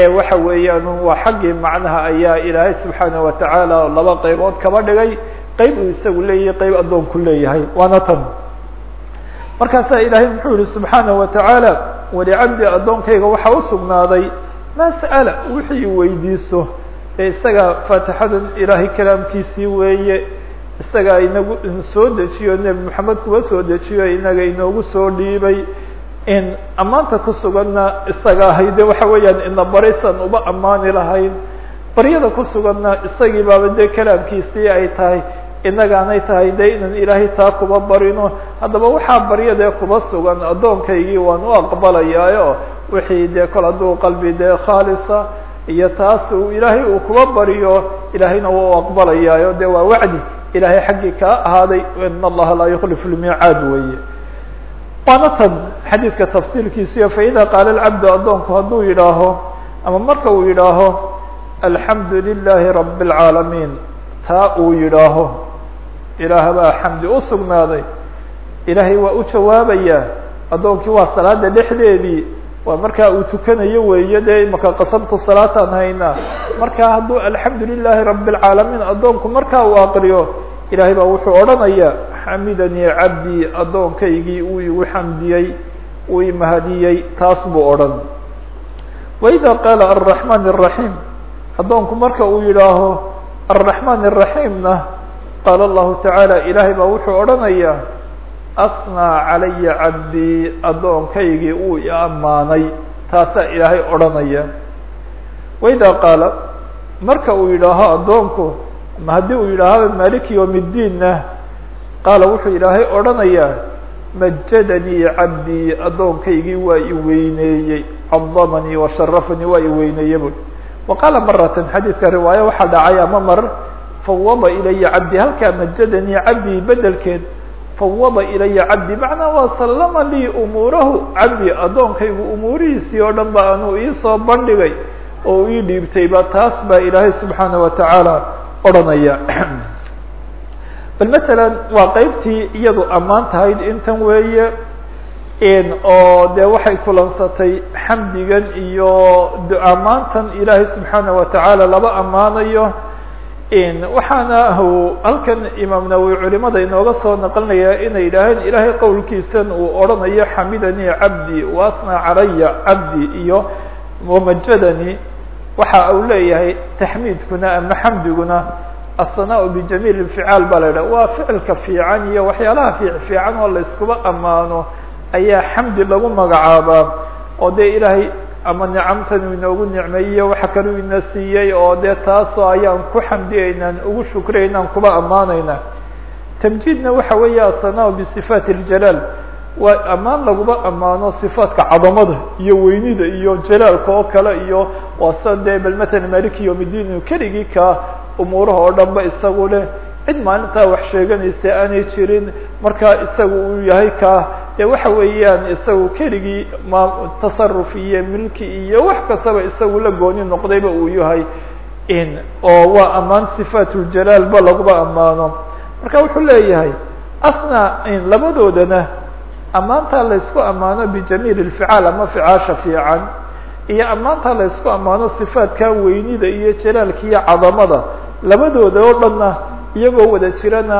ee waxa weeyaan waa xaggii macnaha ayaa ilaahay subxaana watacaala laba qaybood kaba dhigay qayb uu isagu leeyahay qayb addoonku leeyahay waana tan. Markaasaa ilaahay muxuu yihi subxaana watacaala walicabdi addoonkayga waxaa usugnaaday maa sa'ala wixii weydiiso ee isaga faatixadan ilaahay kalaamkiisii weeye isagaa inagu soo dejiyo nebi moxamed kuwa soo dejiyo inaga inoogu soo dhiibay in ammaanta ku suganna isaga ahay de waxa weeyaan ina barisan uba ammaani lahayn. Baryada ku suganna isagii baaba dee kalaamkiisii ay tahay inagaanay tahay de inan ilaahay taa kuba barino. Haddaba waxaa baryadee kuba sugan addoonkaygii waan u aqbalayaayo. Wixii dee kol hadduu qalbi dee khaalisa iyo taas uu ilaahay uu kuba bariyo ilaahayna waa u aqbalayaayo. De waa wacdi ilaahay xaggii kaa ahaaday in allaha laa yukhlifu lmiicaad weeye. Waana xadiidka tafsiirkiisiyo faida qaala lcabdu addoonku hadduu yidhaaho ama marka uu yidhaaho alxamdu lilahi rabi اlcaalamiin taa uu yidhaaho ilaah baa xamdi u sugnaaday ilaahay waa u jawaabayaa addoonkii waa salaada dhexdeedii waa markaa uu tukanayo weeye dee imaka qasabtu salaataan haynaa marka hadduu alxamdu lilahi rabi اlcaalamiin addoonku markaa uu aqriyo ilahay baa wuxuu odhanayaa xamidanii cabdii addoonkaygii uu igu xamdiyey uu imahadiyey taas buu odhan waida qaala alraxmaan الraxiim addoonku marka uu yidhaaho alraxmaan الraxiimna qaala allahu tacaala ilaahay baa wuxuu odhanayaa asnaa calaya cabdii addoonkaygii uu i ammaanay taasaa ilaahay odhanaya waida qaala marka uu yidhaaho addoonku ma haddii uu yidhaaho maliki yowm اddiinna qaala wuxuu ilaahay odhanayaa majadanii cabdii addoonkaygii waa i weyneeyey cadamanii washarafanii waa i weyneeye bui wa qaala maratan xadiidka riwaayo waxaa dhacay ama mar fawada ilaya cabdi halkaa majadanii cabdii bedelkeed fawada ilaya cabdi. Macnaa waa sallama lii umuurahu cabdi addoonkaygu umuurihiisii oo dhan ba anuu iisoo bandhigay oo ii dhiibtayba taas baa ilaahay subxaana watacaala odhanaya. Bal masalan waa qeybtii iyadu ammaan tahayd intan weeye oo dee waxay kulansatay xamdigan iyo ammaantan ilaahay subxaana watacaala laba ammaanayo waxaana halkan imaam nawowi culimada inooga soo naqlinaya inay yidhaaheen ilaahay qowlkiisan uu odhanayo xamidanii cabdi waasna calaya cabdi iyo wamajadani waxa uu leeyahay taxmiidkuna ama xamdiguna aلsanaa bijamiil اficaal baa la yidhah waa ficilka fiican iyo waxyaalaha fiic fiican oo la ammaano ayaa xamdi lagu magacaabaa oo dee ilaahay ama nicamtan uu inoogu nicmeeyey waxa kaluu ina siiyey oo dee taasoo ayaan ku xamdiyeynaan ugu shukriyeynaan kuba ammaanaynaa tamjiidna waxa weeye asanaa bisifaat اljalaal waa ammaan laguma ammaano sifaatka cadamada iyo weynida iyo jalaalka oo kale iyo waa dee bal matala maliki yom اdiin keligii ka umuuraha oo dhan isagu leh cid maalintaa wax sheeganaysa aanay jirin marka isagu uu yahay ka dee waxa weeyaan isagu keligii tasaruf iyo milki iyo wax kastaba isagu la gooni noqdayba uu yahay. In oo waa ammaan sifaat ljalaal ba laguba ammaano. Marka wuxuu leeyahay asna in labadoodana ammaantaa laysku ammaano bijamiil اlficaal ama ficaasha fiican iyo ammaantaa laysku ammaano sifaatkaa weynida iyo jalaalka iyo cadamada. Labadooda oo dhanna iyagoo wada jirana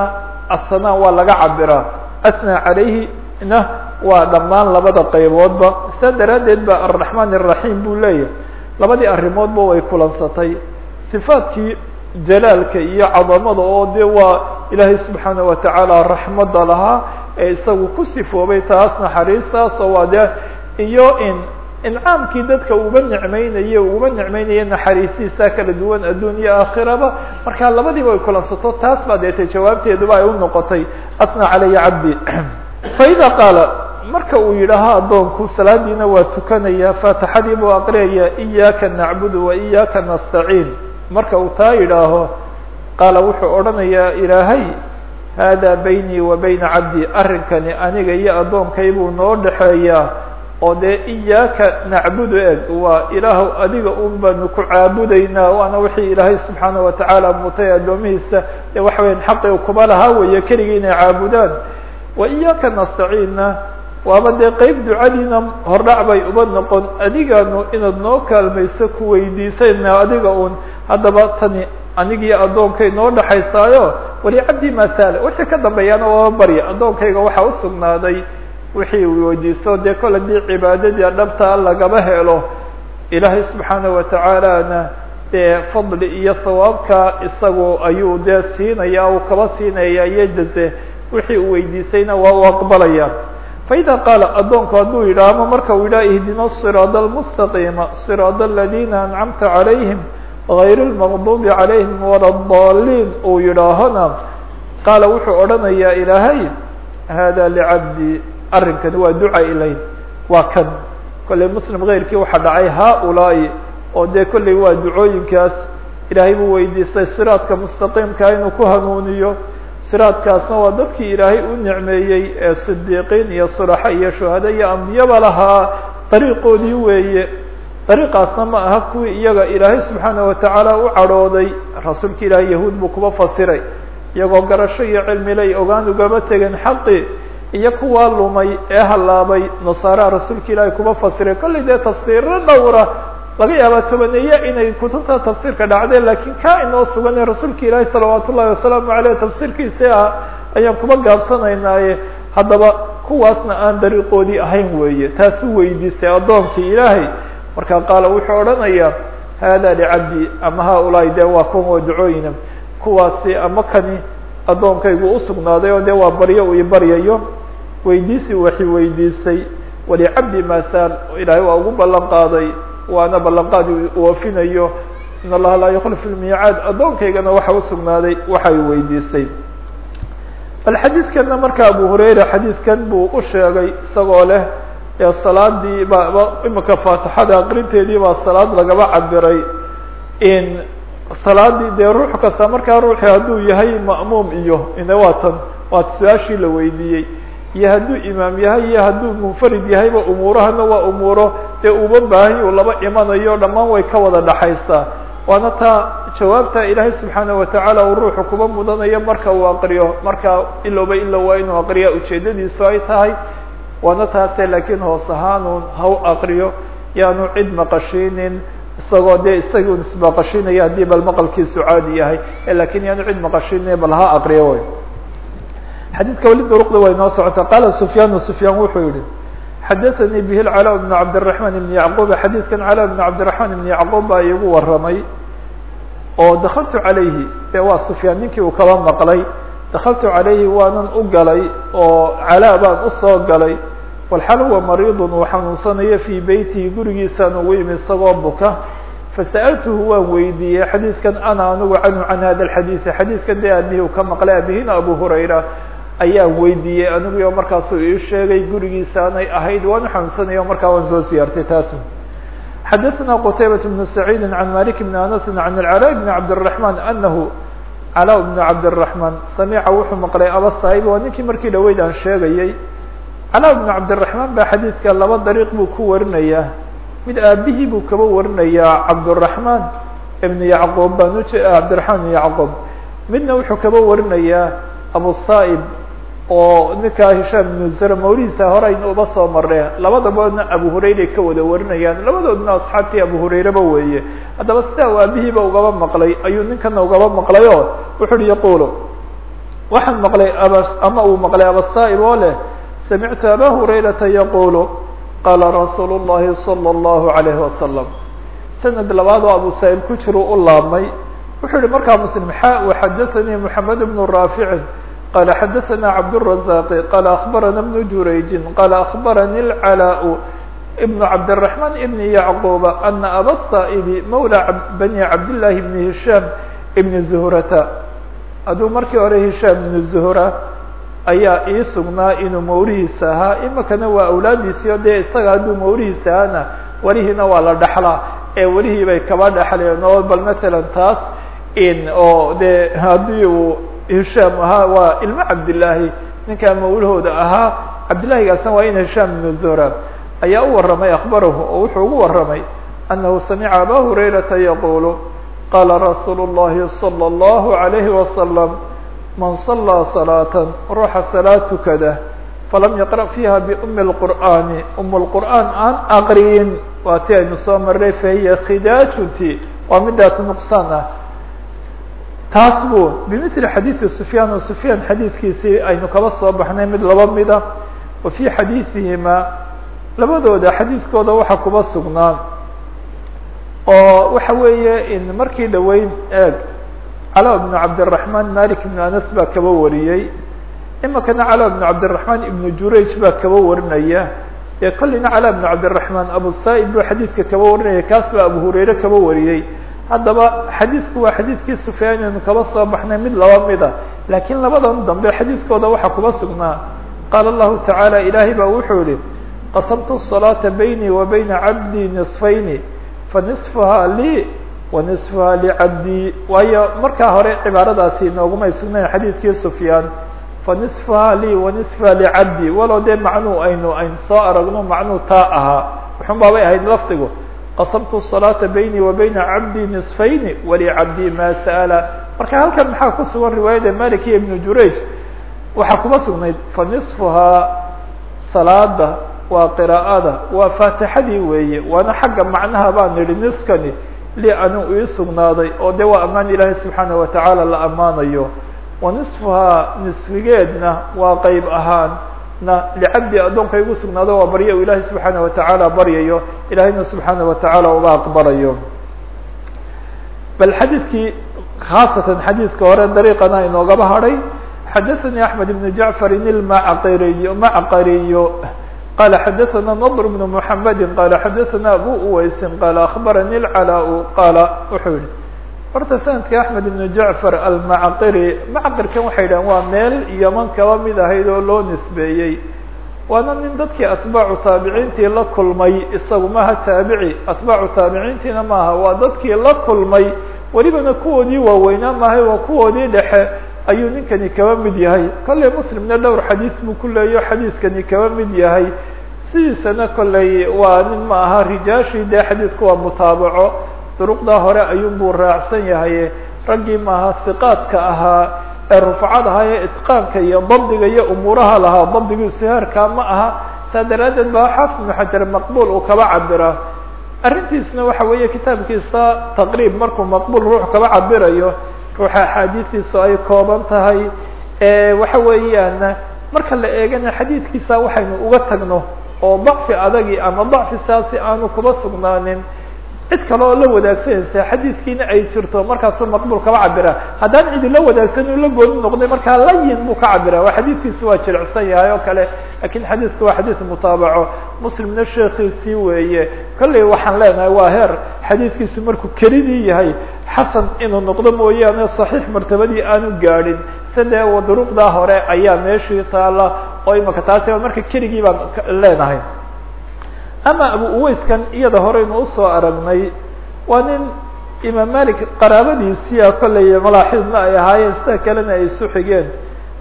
asanaa waa laga cabiraa asnaa calayhina waa dhammaan labada qayboodba. Saa daraaddeed ba arraxmaan الraxiim buu leeyahay labadii arrimoodba way kulansatay sifaadkii jalaalka iyo cadamada oo de waa ilaahay subxaana watacaala raxmadda lahaa ee isagu ku sifoobay taas naxariistaas oo waa de iyo in incaamkii dadka uba nicmeynayo uba nicmeynaya naxariisiisa kala duwan adduun iyo aakhiraba markaa labadiiba ay kulansato taas baa deetay jawaabteeduba ay u noqotay asna calaya cabdi. Faida qaala marka uu yidhaaho addoonku salaadiina waa tukanaya faatixadii buu aqriyaya iyaaka nacbudu wa iyaaka nastaciin. Marka uu taa yidhaaho qaala wuxuu odhanayaa ilaahay haadaa baynii wa bayna cabdi arrinkani aniga iyo addoonkay buu noo dhexeeyaa oo dee iyaaka nacbudu eg waa ilaahow adiga un baanu ku caabudaynaa waana wixii ilaahay subxaana watacaala mutay addoomihiisa ee waxa weyan xaqi kuma lahaa weeye keligii inay caabudaan. Wa iyaaka nastaciinna waaba dee qeyb ducadiina hordhac bay uba noqon adigaanu inaad noo kaalmayso ku weydiisayna adiga un haddaba tani anigiyo addoonkay noo dhexaysaayo wali cabdi masale wixii ka dambeeyaana waaba barya addoonkayga waxaa usugnaaday wixii weydiisto dee kol haddii cibaadadii dhabtaa lagaba helo. Ilaahay subxaana watacaalana dee fadli iyo sawaabka isagu ayuu dee siinaya uu kaba siinaya iyo jaze wixii uu weydiisayna waa u aqbalaya. Faida qaala addoonku hadduu yidhaah marka uu yidhaha ihdina siraada almustaqiima siraada aladina ancamta calayhim غayr اlmaqdubi calayhim wala daliin uu yidhaahona. Qaala wuxuu odhanayaa ilaahay hada licabdi arrinkani waa duca ilayn waa kan. Kollay muslim keyrkii waxaa dhacay haaulaa'i oo dee kollay waa ducooyinkaas. Ilaahay buu weydiistay siraadka mustaqiimka inuu ku hanuuniyo siraadkaasna waa dadkii ilaahay u nicmeeyey ee sidiiqiin iyo sulaxa iyo shuhada iyo ambiyaba lahaa. Dariiqoodii weeye. Dariiqaasna ma aha kuwii iyaga ilaahay subxaana watacaala u cadhooday. Rasuulka ilaahay yahuud buu kuba fasiray iyagoo garasho iyo cilmilay ogaan ugama tegen xaqi iyo kuwaa lumay ee hallaabay. Nasaaraha rasuulka ilaahay kuba fasiray kollay dee tafsiiro dhowra laga yaabaa tobaneeye inay kutubta tafsiirka dhacdeen lakiin kaa inoo sugan ee rasuulka ilaahi salawaat ullahi wasalaamu aleyh tafsiirkiisi ah ayaan kuba gaabsanaynaaye. Haddaba kuwaasna aan dariiqoodii ahayn weeye. Taasuu weydiistay addoonkii ilaahay. Marka qaala wuxuu odhanayaa hada licabdi ama haaulaai dee waa kuwa waa ducooyina. Kuwaasi ama kani addoonkaygu usugnaaday oo dee waa baryo uu ibaryayo weydiisi waxi weydiistay walicabdi masaal ilaahay waa ugu ballan qaaday waana ballanqaad uwafinayo in allaha laa yukhlifu lmiicaad addoonkaygana waxa usugnaaday waxay weydiistay bal xadiidkana marka abu hurayra xadiidkan buu u sheegay isagoo leh ee salaadii ba imika faatixada aqrinteedii baa salaad lagaba cabiray in salaadii dee ruux kasta markaa ruuxi hadduu yahay ma'muum iyo ina waa tan waa su'aashii la weydiiyey iyo hadduu imaam yahay iyo hadduu munfarid yahayba umuurahana waa umuuro dee uba baahan uu laba imanayo dhammaan way ka wada dhaxaysaa. Waana taa jawaabta ilaahay subxaana watacaala uu ruuxu kuba mudanayo marka uu aqriyo markaa ilowba ilow waa inuu aqriya ujeedadiisu ay tahay. Waana taase laakiin hoos ahaanun ha aqriyo yaanu cid maqashiinin isagoo dee isaga un ismaqashiinaya haddii bal maqalkiisu caadi yahay. Lakin yaanu cid maqashiinay bal ha aqriyo way xadiidka weli duruqda way noo socota qaala sufyaan sufyaan wuxuu yihi xadaثanii bih clا بn cabdالرaحman بn yacqub xadiidkan clا بn cabdالرaحman بn yacqub baa igu waramay oo dakaltu عalayhi de waa sufyaan ninkii uu kaba maqlay dakaltu عalayhi waanan u galay oo calaa baan usoo galay walxal huwa mariidu uu xanuunsanayo fii beytihi gurigiisaan ugu yimi isagoo buka fasa'altuhu waan weydiiyey xadiidkan ana anigu canhu can hada الxadiiث xadiidkan de abihi u ka maqlay abihina abu hurayra ayaan weydiiyey aniguyo markaasuu ii sheegay gurigiisaanay ahayd waan uxanuunsanayo markaa waan soo siyaartay taas xadaثna qtaybaة بn سacيidi عan malik بn anasi عan اclا بn cabdالرaحman anahu calا بn cabdالرaحman samica wuxuu maqlay aba saib waa ninkii markii dhaweyd aan sheegayey calا بn cabdالرaحman ba xadiidka laba dariiq buu ku warinayaa mid aabihii buu kaba warinayaa cabdالرaحman ibn yacqub baan uje cabdiرaحman ibn yacqub midna wuxuu kaba warinayaa abu saib oo ninkaa hishaam ibnu zara mawlidiisa hore uba soo marnay labadaboodna abu hurayray ka wada warinayaan labadoodna asxaabtii abu hurayreba weeye. Haddaba sidaa u aabihiiba ugaba maqlay ayuu ninkana ugaba maqlay oo wuxu uhi yaquulu. Waxaan maqlay aba ama uu maqlay abasaaib oo leh samictu aba hurayrata yaquulu. Qaala rasuulu llahi sala allahu calayhi wasalam sanad labaad oo abu saa'ib ku jiru u laabmay wuxuu yihi markaa muslim xa u xadathanii moxamed ibnu raafici qال xadaثna cabdالرaزاq qال أخbarana بن jurayji qال أخbarani الclاء ibn cabdالرaحman ibn yacquba ana aba الsaaئbi mawlى bani cabdالlahi ibn hishaam ibn zuhrata hadduu markii hore hishaam ibn zuhra ayaa ii sugnaa inuu mawlihiisa ahaa imikana waa awlaadiisii o dee isaga hadduu mawlihiisa ahaana welihiina waa la dhexlaa ee welihii bay kaba dhexleen oo bal matalan taas in oo dee haddii uu hishaam ahaa waa ilmo cabdillaahi ninkaa mawlahooda ahaa cabdillahigaasna waa in hishaam ibnu zuhra ayaa u warramay akbarahu oo wuxuu ugu warramay annahu samica aba hurayrata yaqulu qaala rasuulu اllahi salى اllahu عalayhi wasalam man صalىa صalaaة ruuxa salaad tukada falam yaqra' fiiha biumi اlqur'aani um اlqur'aan aan aqriyin waa ti aynu soo maray fahiya khidaajunti waa midaatu nuqsaan ah taas buu bimili xadiidi sufyaan sufyaan xadiidkiisii aynu kaba soo baxnay mid laba mida wa fii xadiidihima labadooda xadiidkooda waxaa kuba sugnaan oo waxa weeye in markii dhaweyn eeg cala bnu cabdالرaحman malik ibn anas baa kaba wariyey imikana cala bnu cabdالرaحman ibnu jurayj baa kaba warinaya ee kollina cala bnu cabdالرaحman abu saib buu xadiidka kaba warinaya kaas baa abu hurayre kaba wariyey haddaba xadiidku waa xadiidkii sufyaan aynu kaba soo baxnay mid laba mida lakiin labadan dambe xadiidkooda waxaa kuba sugnaa qaala الlahu taعaalى ilahay baa wuxuu yihi qasamtu الصalaaةa baynii wa bayna cabdii نصfayni faنصfuha lii wanisfuha licabdii waayo markaa hore cibaaradaasi inoogumay sugnayn xadiidkii sufyaan fanisfuha lii wanisfuha licabdii walow dee macnuu aynu aynu soo aragno macnuu taa ahaa wuxun baabay ahayd lafdigu qasamtu الصalaaةa baynii wa bayna cabdii نصfayni walicabdii ma sa'ala marka halkan maxaa ku sugan riwaayada malik iyo ibnu jurayj waxaa kuma sugnayd fanisfuhaa salaada waa qiraa'ada waa faatixadii weeye waana xagga macnaha baan nidhi niskani li anu ii sugnaaday oo de waa ammaan ilaahay subxaana watacaala la ammaanayo wa nisfuhaa nisfigeedna waa qeyb ahaan na licabdi addoonka igu sugnaado waa baryo u ilaahay subxaana watacaala baryayo ilaahayna subxaana watacaala uga aqbalayo bal xadiidkii khaasatan xadiidka hore dariiqana inoogaba hadhay xadaثnي أحmed بن jaعفr الmaqriy macqariy qala xadaثna نضr بن محamedi qala xadaثna abu uweysi qala aخbarani الclاء qala wuxuu yihi horta sanadka axmed ibnu jacfar almacqiri macqirkan waxay yidhahen waa meel yaman kaba mid ahayd oo loo nisbeeyey. Waana nin dadkii atbaacu taabiciintii la kulmay isagu maha taabici. Atbaacu taabiciintiina maaha waa dadkii la kulmay. Welibana kuwoodii waaweynaa maahay waa kuwoodii dhexe. Ayuu ninkani kaba mid yahay. Kolley muslimna dhowr xadiis buu ku leeyo xadiiskani kaba mid yahay. Sidiisana kolley waa nin ma aha rijaashii dee xadiisku waa mutaabaco duruqdaa hore ayuunbuu raacsan yahay. Raggii maaha hiqaadka ahaa ee rufcad ahaa itqaanka iyo dabdiga iyo umuuraha lahaa dabdigiisu heerkaa ma aha. Saa daraaddeed baa xaafid ibnu xajar maqbuul uu kaba cabira arrintiisna waxa weeye kitaabkiisa taqriib markuu maqbuul ruux kaba cabirayo ruuxa axaadiistiisu ay kooban tahay. Waxa weeyaan marka la eegana xadiidkiisa waxaynu uga tagno oo dacfi adagi ama dacfi saasi aanu kuba sugnaanin cid kale oo la wadaagsanaysa xadiidkiina ay jirto markaasuu maqbuul kaba cabira haddaan cidi la wadaagsan u la gooni noqday markaa layin buu ka cabira waa xadiidkiisi waa jilicsan yahay oo kale laakiin xadiidku waa xadiid mutaabaco. Muslimna sheekiisii weeye. Kollay waxaan leenahay waa heer. Xadiidkiisu markuu kelidii yahay xasan inuu noqdo mooyaane صaxiix martabadii aanu gaadhin. Sade duruqdaa hore ayaa meeshii taala? Oo imaka taasi marka keligii baan leenahay ama abu uwayskan iyada horeynu u soo aragnay waa nin imaam malik qaraabadiisia kolley malaaxidna ay ahaayeen sida kalena ay isu xigeen.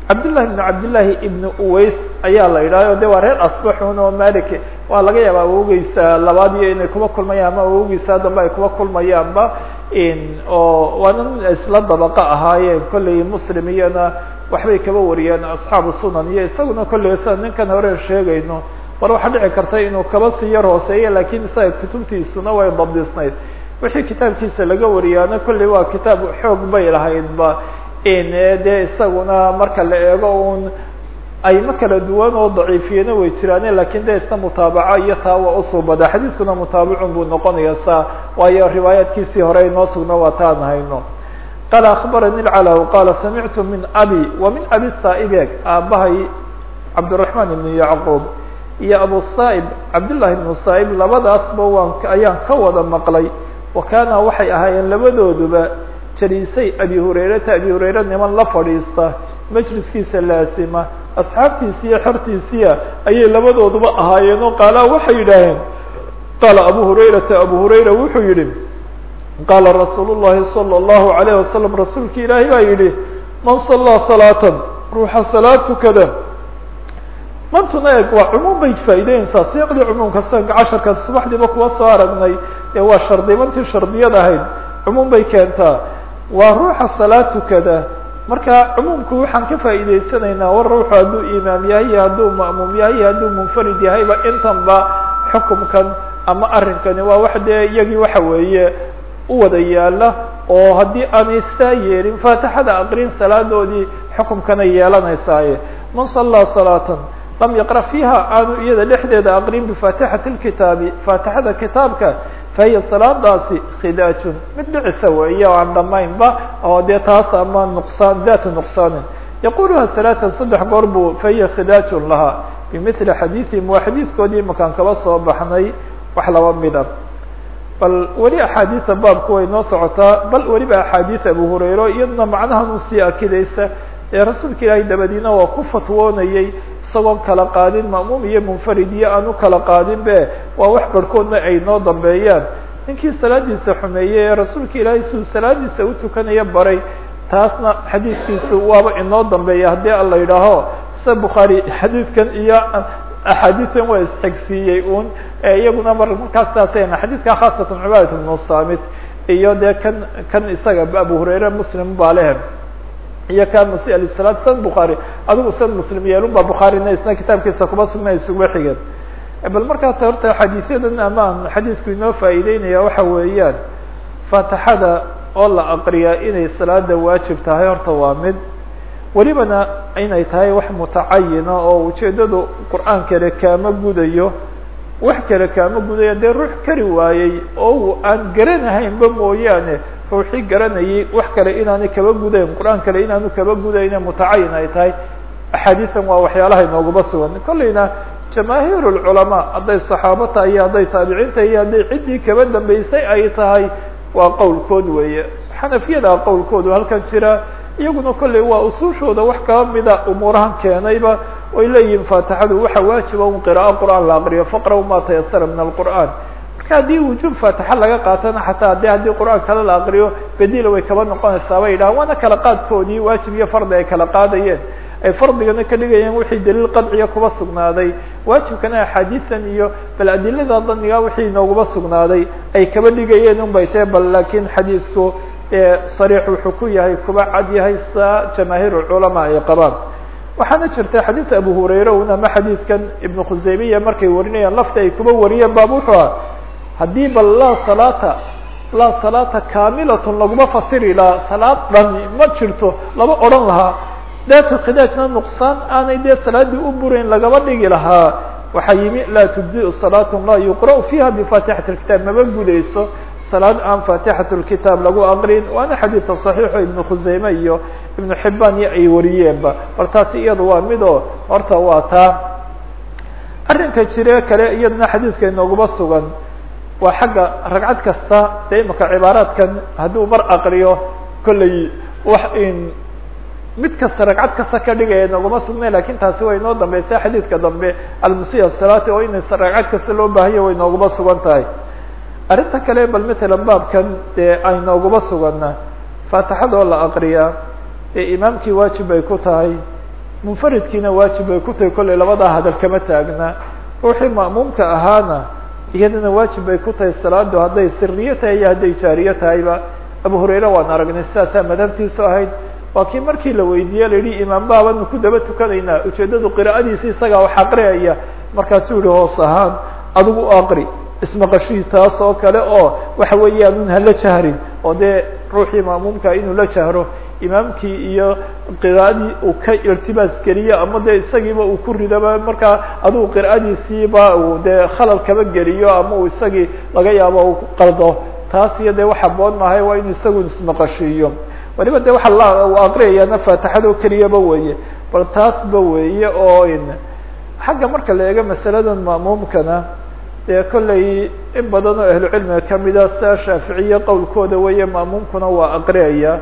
Cabdllahi ibn cabdillaahi ibnu uways ayaa la yidhaahyo de waa reer asbaxun oo malik waa laga yaaba awogeysaa labaad iyo inay kuma kulmayaan ama awogeysaa dambe ay kuma kulmayaanba oo waa nin isla dabaqa ahaayeen kolley muslim iyona waxbay kaba wariyeen asxaabu sunan iyo isaguna kolley sida ninkan hore sheegayno mar waxaa dhici karta inuu kaba sii yar hooseeye lakiin isaga kutubtiisuna way dabdisnayd. Wixii kitaabkiisa laga wariyaana kolley waa kitaab xoog bay lahaydba. Eh, dee isaguna marka la eego un ayma kala duwan oo daciifiyena way jiraane lakiin dee isna mutaabaco iyo taawa waa u soo xadiiskuna mutaabacun buu noqonaya saa waayo riwaayaadkiisii hore inoo sugna waa taan hayno. Qaal akhbarani lcalaw qaala samictu min abi wa min abi saa'ibeg aabbahay cabdiraxmaan ibn yacquub iyo abu saaib cabdullahi ibnu saaib labadaasba waan ayaan ka wada maqlay. Wa kaana waxay ahaayeen labadooduba jaliisay abi hurayrata. Abi hurayre niman la fadhiista majliskiisa laasima asxaabtiisi iyo xertiisiya ayay labadooduba ahaayeen oo qaala waxay yidhaaheen qaala abu hurayrata abu hurayra wuxuu yihi qaala rasuul llahi salى اllahu alayh wasalam rasuulki ilaahi baa yihi man sallaa salaatan ruuxa salaad tukada mantuna eeg waa cumuum bay faa'ideynaysaa siiqdii cumuumka sanka casharka subaxdiiba kuwa soo aragnay ee waa shardi mantii shardiyad ahayd cumuum bay keentaa. Waa ruuxa salaad tukada marka cumuumku waxaan ka faa'iideysanaynaa war ruuxu hadduu imaam yahay iyo hadduu ma'muum yahay hadduu munfarid yahayba intanba xukumkan ama arrinkani waa wax dee iyagii waxa weeye u wada yaalla oo haddii aanay saa yeelin faatixada aqrin salaadoodii xukumkanay yeelanaysaaye. Man sallaa salaatan lam yaqra fiiha aanu iyada dhexdeeda aqrin bifaatixati lkitaabi faatixada kitaabka fahiya salaadaasi khidaajun mid dhicisa weeye o aan dhamaynba oo dee taas ama nuqsaan datu nuqsaanin. Yaquluha halaatan saddex goor buu fahiya khidaajun lahaa. Bimithli xadiiihim waa xadiidkoodii makaan kaba soo baxnay wax laba mida bal weli axaadiisa baabku way noo socotaa bal weliba axaadiis abu hurayro iyaduna macnahan u sii akidaysa ee rasuulka ilaahay dabadiina waa ku fatwoonayey isagoon kala qaadin ma'muum iyo munfarid iyo aan u kala qaadin be waa wax barhkoodna ay noo dambeeyaan. Ninkii salaadiisa xumeeyey ee rasuulka ilaahay siduu salaadiisa u tukanaya baray taasna xadiidkiisu waaba inoo dambeeya haddii ala yidhaaho. Sida bukhaari xadiidkan iyo axaadiistan waa isxigsiiyey un iyaguna mar markaas saasayna xadiidka khaasatan cibaadat bnu saamit iyo dee kan kan isaga abu hurayre muslim baa lehe iyo ka musi alisalaad san bukhaari adigu san muslim yeelun baa bukhaarina isna kitaabkiisa kuma sugna isuga xigeen. Bal markaa ta horta xadiisyadan amaan xadiisku inoo faa'iideynaya waxa weeyaan faatixada oo la aqriyaa inay salaada waajib tahay horta waa mid. Welibana inay tahay wax mutacayina oo ujeedadu qur'aan kale kaama gudayo wax kale kaama gudayo dee ruux kari waayey oo aan garanahaynba mooyaane ruuxii garanayay wax kale inaanay kaba gudayn qur'aan kale inaanu kaba gudayne mutacayin ay tahay. Axaadiisan waa waxyaalaha inoogaba sugan. Kolleyna jamaahiir lculamaa hadday saxaabo iyo hadday taabiciinta iyo hadday ciddii kaba dambeysay ay tahay waa qowlkood weeye. Xanafiyada qowlkoodu halkan jira iyaguna kolley waa usuushooda wax kaba mida umuurahan keenayba oy leeyihiin faatixadu waxa waajiba un qiraa'o qur'aan la aqriyo faqra ma tayasara min alqur'aan marka haddii wujuub faatixa laga qaatana xataa haddii haddii qur'aan kale la aqriyo bedila way kaba noqonaysaa bay yidhahan waana kala qaadkoodii waajib iyo fardi ay kala qaadayeen. Ay fardigana ka dhigayeen wixii daliil qadciya kuba sugnaaday. Waajibkana axaadiisan iyo bal adilada daniga wixii inoogaba sugnaaday ay kaba dhigayeen un bay tahe bal laakiin xadiidku sariix wuxuu ku yahay kuba cad yahay sa jamaahiir culamaa ay qabaan. Waxaana jirta xadiid abu hurayra un ama xadiidkan ibnu khuseymiya markay warinayaan lafta ay kuba wariyeen baab wuxuu ah haddii bal laa salaata laa salaata kaamilatun laguma fasiri lahaa salaad dhami ma jirto lama odhan lahaa. Daatu khidaajna nuqsaan aanay dee salaadii u burayn lagaba dhigi lahaa. Waxaa yimi laa tujziu salaatun laa yuqra'u fiiha bifatixati lkitaab maba gudayso salaad aan faatixat lkitaab lagu aqrin waana xadiidka صaxiixo ibnu khuseyme iyo ibnu xibaan iyo ay wariyeenba bal taasi iyada waa mid oo horta waa taa. Arrinka jire kale iyadana xadiidka inooguma sugan waa xagga ragcad kasta dee imaka cibaaraadkan hadduu mar aqriyo kolley wax in mid kasta ragcad kasta ka dhigaya inooguma sugnay laakiin taasi way inoo dambaysa xadiidka dambe. Almusiya salaati oo in ragcad kasta loo baahiya way inooguma sugan tahay. Arrinta kale bal matalan baabkan dee aynooguma sugana. Faatixada oo la aqriyaa ee imaamkii waajib bay ku tahay munfaridkiina waajib bay ku tahay kollay labadaa hadal kama taagna. Ruuxii ma'muumka ahaana iyadana waajib bay ku tahay salaadu hadday siriyo tahay iyo hadday jaariyo tahayba. Abu hurayre waan aragnay sidaasaa madhabtiisu ahayd waa kii markii la weydiiye la yihi imaam baabanu ku daba tukanaynaa? Ujeedadu qiraa'adiisa isagaa wax aqriyaya markaasuu yihi hoos ahaan adigu aqri. Ismaqashii taas oo kale oo waxa weeyaan un hala jahrin oo dee ruuxii ma'muumka inuu la jahro imaamkii iyo qiraa'adii uu ka irtibaas geliyo ama dee isagiiba uu ku ridoba markaa adugu qiraa'adiisiiba uu dee khalal kaba geliyo ama uu isagii laga yaabo u qaldo. Taas iyo dee wax haboon maahay waa inuu isagu ismaqashiiyo waliba de waxa la uu aqriyayaana faatixado keliyaba weeye. Bal taasba weeye oo xagga marka la eego masaladan ma'muumkana dee kollay in badan oo ahlucilmiga kamida sia shaaficiye qowlkooda weeye ma'muumkuna waa aqriyaya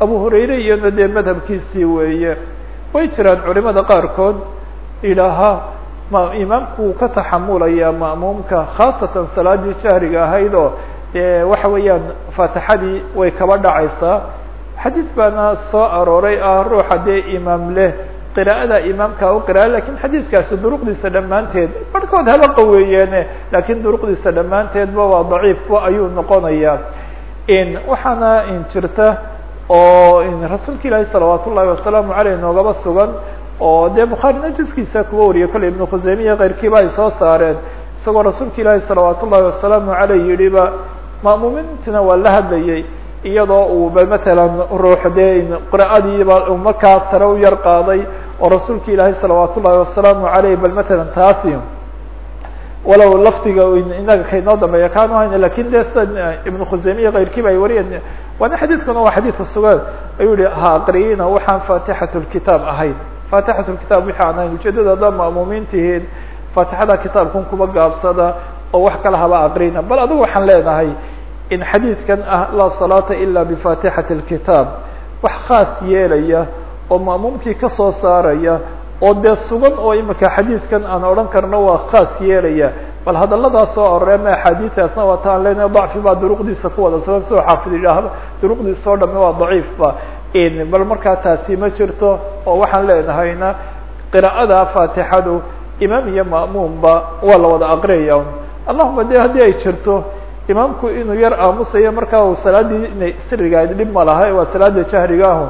abu hurayre iyona dee madhabkiisii weeye. Way jiraan culimada qaarkood idhaaha ma imaamku ka taxamulayaa ma'muumka khaasatan salaadii jahriga ahayd oo dee waxa weeyaan faatixadii way kaba dhacaysaa. Xadiid baana soo arooray ah ruuxa dee imaam leh qira'ada imaamka u qira'a laakiin xadiidkaasi duruqdiisa dhammaanteed barhkood haba qaweeyeene laakiin duruqdiisa dhammaanteedba waa daciifba ayuu noqonayaa. Waxaana jirta oo rasuulka ilaahi salawaat ullahi wasalaamu aleyh noogaba sugan oo dee bukhaarina juskiisa kuwa wariyay kolley ibnu khuseymiya keyrkiiba ay soo saareen. Isagoo rasuulka ilaahi salawaat ullahi wasalaamu aleyh yihiba ma'muumiintina waa la hadlayay iyadoo uu ba matalan ruux dee qira'adiiba markaa sare u yar qaaday oo rasuulka ilaahay salawaat wasalaamu aleyh bal matalan taasi walow lafdiga inaga kaynoo dambeeya kaanu hayna laakiin de sida ibnu khuseymiya keyrkiiba ay wariyeen. Waana xadiidkuna waa xadiidka sugan ayuu yihi ha aqriyiina waxaan faatixat lkitaab ahayn. Faatixat lkitaab wixi aan ahayn ujeedada haddaa ma'muumiin faatixada kitaabkun kuba gaabsada oo wax kala haba aqriyina bal adigu waxaan leenahay in xadiidkan ah laa salaata ila bifatixati اlkitaab wax khaas yeelaya oo ma'muumkii ka soo saaraya oo dee sugan oo imika xadiidkan aan odhan karno waa khaas yeelaya. Bal hadaladaas soo aroreema axaadiiaasna waa ta aan leenahay dacfi baa duruqdiisa ku wada sugan soo xaafid yidhaahdo duruqdiisa oo dhame waa daciifba bal markaa taasi ma jirto oo waxaan leenahayna qira'ada faatixadu imaam iyo ma'muumba waa la wada aqriyaya allahuma de haddii ay jirto imaamku inuu yar aamusayo markaa uu salaadii siriga dhib ma laha waa salaada jahriga ahu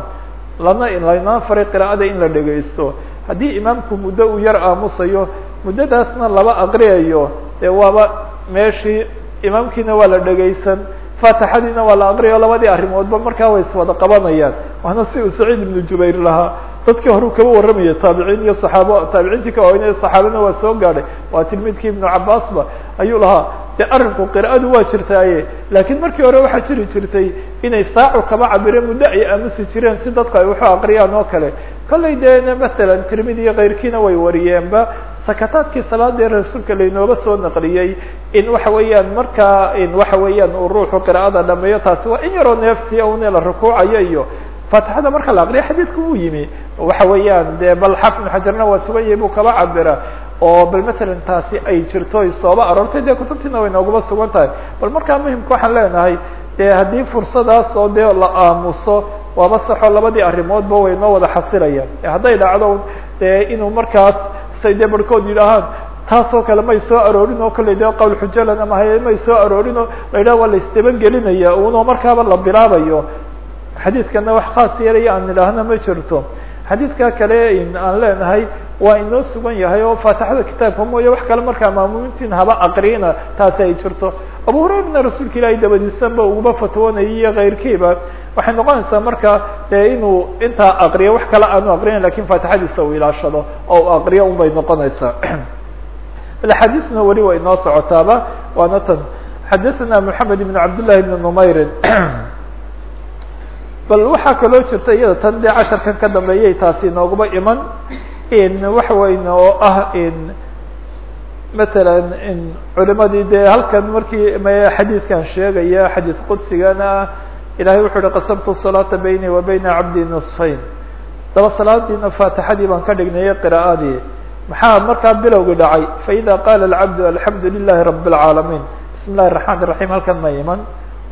lana laynaa faray qira'ada in la dhegaysto haddii imaamku muddo uu yar aamusayo muddadaasna laba aqriyayo dee waaba meeshii imaamkiina waa la dhegaysan faatixadiina waa la aqriyayo labadii arrimoodba markaa way iswada qabanayaan. Waana si uu saciid ibnu jubayr lahaa dadkii horeu kaba warramaya taabiciin iyo saxaabo taabiciintii ka waaweynaya saxaabana waa soo gaadhay. Waa tilmidkii ibnu cabaasba ayuu lahaa de arrinku qira'adu waa jirtaaye laakiin markii hore waxaa jiri jirtay inay saacu kaba cabireen muddo ay aamusi jireen si dadku ay waxu aqriyaan oo kale. Kollay dee masalan tirmidi iyo keyrkiina way wariyeenba. Sakataadkii salaadii rasuulka laynooga soo naqliyey in waxa weeyaan markaa in waxa weeyaan uu ruuxu qira'ada dhameeyo taasi waa in yaroo neefsiya un la rukuucayo iyo faatixada marka la aqriya xadiidku wuu yimi. Waxa weeyaan de bal ibn xajarna waa sugan yahay buu kaba cabira oo bal matalan taasi ay jirto ay sooba aroortay dee kutubtiina way noogaba sugan tahay. Bal markaa muhimka waxaan leenahay de haddii fursadaas oo dee la aamuso waaba saxo labadii arrimoodba way noo wada xasilayaan hadday dhacdo de inuu markaas say dee barhkood yidhaahaan taasoo kale may soo aroorin oo kale dee qowl xujalan ama hay may soo aroorin oo la yidhaha waa la isdabagelinaya unoo markaaba la bilaabayo. Xadiidkana wax khaas yeelaya aan idhaahna ma jirto xadiidka kale aan leenahay waa inoo sugan yahay oo faatixada kitaabka mooye wax kale markaa maamuumintiin haba aqriyina taasi ay jirto. Abu hurayrana rasuulka ilaahay dabadiisanba uguba fatwoonayay iyo keyrkiiba waxay noqonaysaa marka dee inuu intaa aqriyo wax kale aanu aqriyan laakiin faatixadiisa uu ilaashado oo u aqriyo un bay noqonaysaa axaadiisna weli way inoo socotaaba waana tan. Xadaثana moxamed ibn cabd llahi bn numayrin bal waxaa kaloo jirta iyada tan dee casharkan ka dambeeyay taasi inoogaba iman in waxa weyn oo ah in matalan in culimadii dee halkan markii m xadiidkan sheegaya xadiid qudsigana ah ilahay wuxu uhi qasamtu salaata bayni wa bayna cabdi nisfayn daba salaadiina faatixadii baan ka dhignayay qira'adii maxaa markaa bilowgii dhacay faida qaala alcabdu alxamdu lilahi rab اlcaalamiin bismi illahi الرaحman الرaحim halkan ma iman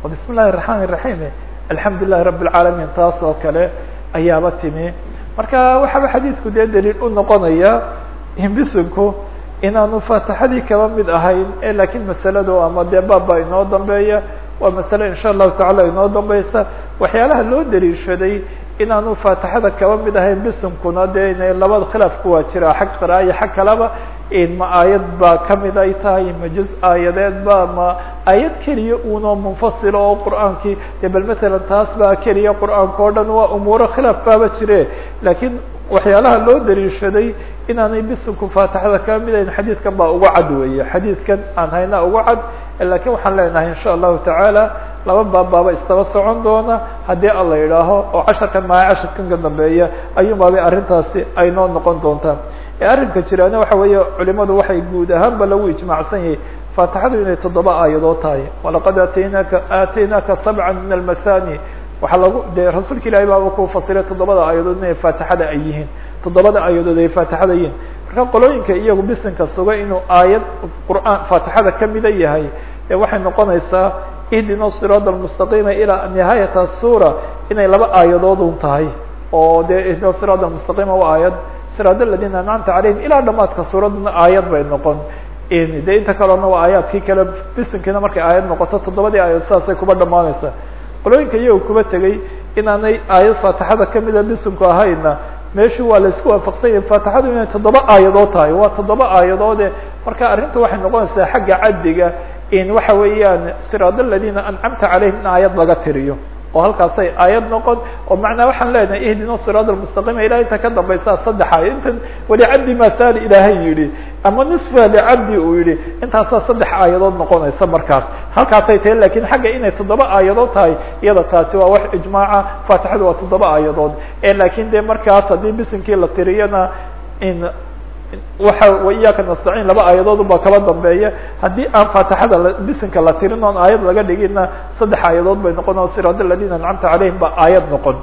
oo bismi illahi الرaحman الرaحim alxamdu lilahi rab اlcaalamiin taas oo kale ayaaba timi. Marka waxaaba xadiidku dee daliil u noqonaya imbisinku inaanu faatixadii kaba mid ahayn e lakiin masaladu ama dee baaba inoo dambeeya waa masale insha allahu tacala inoo dambaysa. Waxyaalaha loo daliishaday inaanu faatixada kaba mid ahayn bisinkuna dee ina labada khilaafku waa jira xag qira'a iyo xag kaleba ma aayad baa ka mid ay tahay ma juz aayadeed ba ma aayad keliya uno munfasila oo qur'aankii. De bal matalan taas baa keliya qur'aanka o dhan waa umuuro khilaaf baaba jire lakiin waxyaalaha loo daliishaday inaanay bisinku faatixada kaba mid ahayn xadiidkan baa uga cad weeye. Xadiidkan aan hayna uga cad lakiin waxaan leenahay insha allahu tacaala laba baab baaba istaba socon doona. Haddii alla yidhaaho oo casharkan maa casharkan ka dambeeya ayuun baabay arrintaasi ay noo noqon doontaa arrinka jiraana waxa weeye culimadu waxay guud ahaanba lagu ijmaacsan yahay. Faatixadu inay toddoba aayadood tahay. Walaqad aataynaaka aataynaaka sabca min almathani. Waxaa lagu dee rasuulka ilahi baaba ku fasiray toddobada aayadood inay faatixada ay yihiin. Toddobada aayadood ay faatixada yihiin. Marka qolooyinka iyagu bisinka suga inuu aayad qur'aan faatixada kamida yahay ee waxay noqonaysaa ihdina siraada almustaqiima ilaa nihaayata sura inay laba aayadoodun tahay. Oo dee ihdina siraada almustaqiima waa aayad siraad aladiina ancamta calayhim ilaa dhamaadka suuradduna aayad bay noqon. De inta kalena waa aayaadkii kale bisinkiina markay aayad noqoto toddobadii aayad sidaasay kuba dhamaanaysaa qolooyinka iyago kuba tegey inaanay aayad faatixada kamida bisinku ahayna meeshu waa la isku waafaqsan yahay faatixadu inay toddoba aayadood tahay. Waa toddoba aayadoode marka arrinta waxay noqonaysaa xagga caddiga in waxa weeyaan siraad aladiina ancamta calayhim in aayad laga tiriyo oo halkaasay aayad noqon oo macnaa waxaan leenahay ihdina siraad almustaqiima ilahay inta ka dambaysaa saddex aaya intan wali cabdi mathali ilaahay yidhi ama nisfa licabdi uu yihi intaasaa saddex aayadood noqonaysa markaas. Halkaasay tahay laakiin xagga inay toddoba aayadood tahay iyada taasi waa wax ijmaaca faatixadu waa toddoba aayadood. Lakin de markaas haddii bisinkii la tiriyana in waxa iyaka nastaciin laba aayadood baa kaba dambeeya. Haddii aan faatixada bisinka la tirin oon aayad laga dhigina saddex aayadood bay noqon oo siraad aladiina ancamta calayhim ba aayad noqon.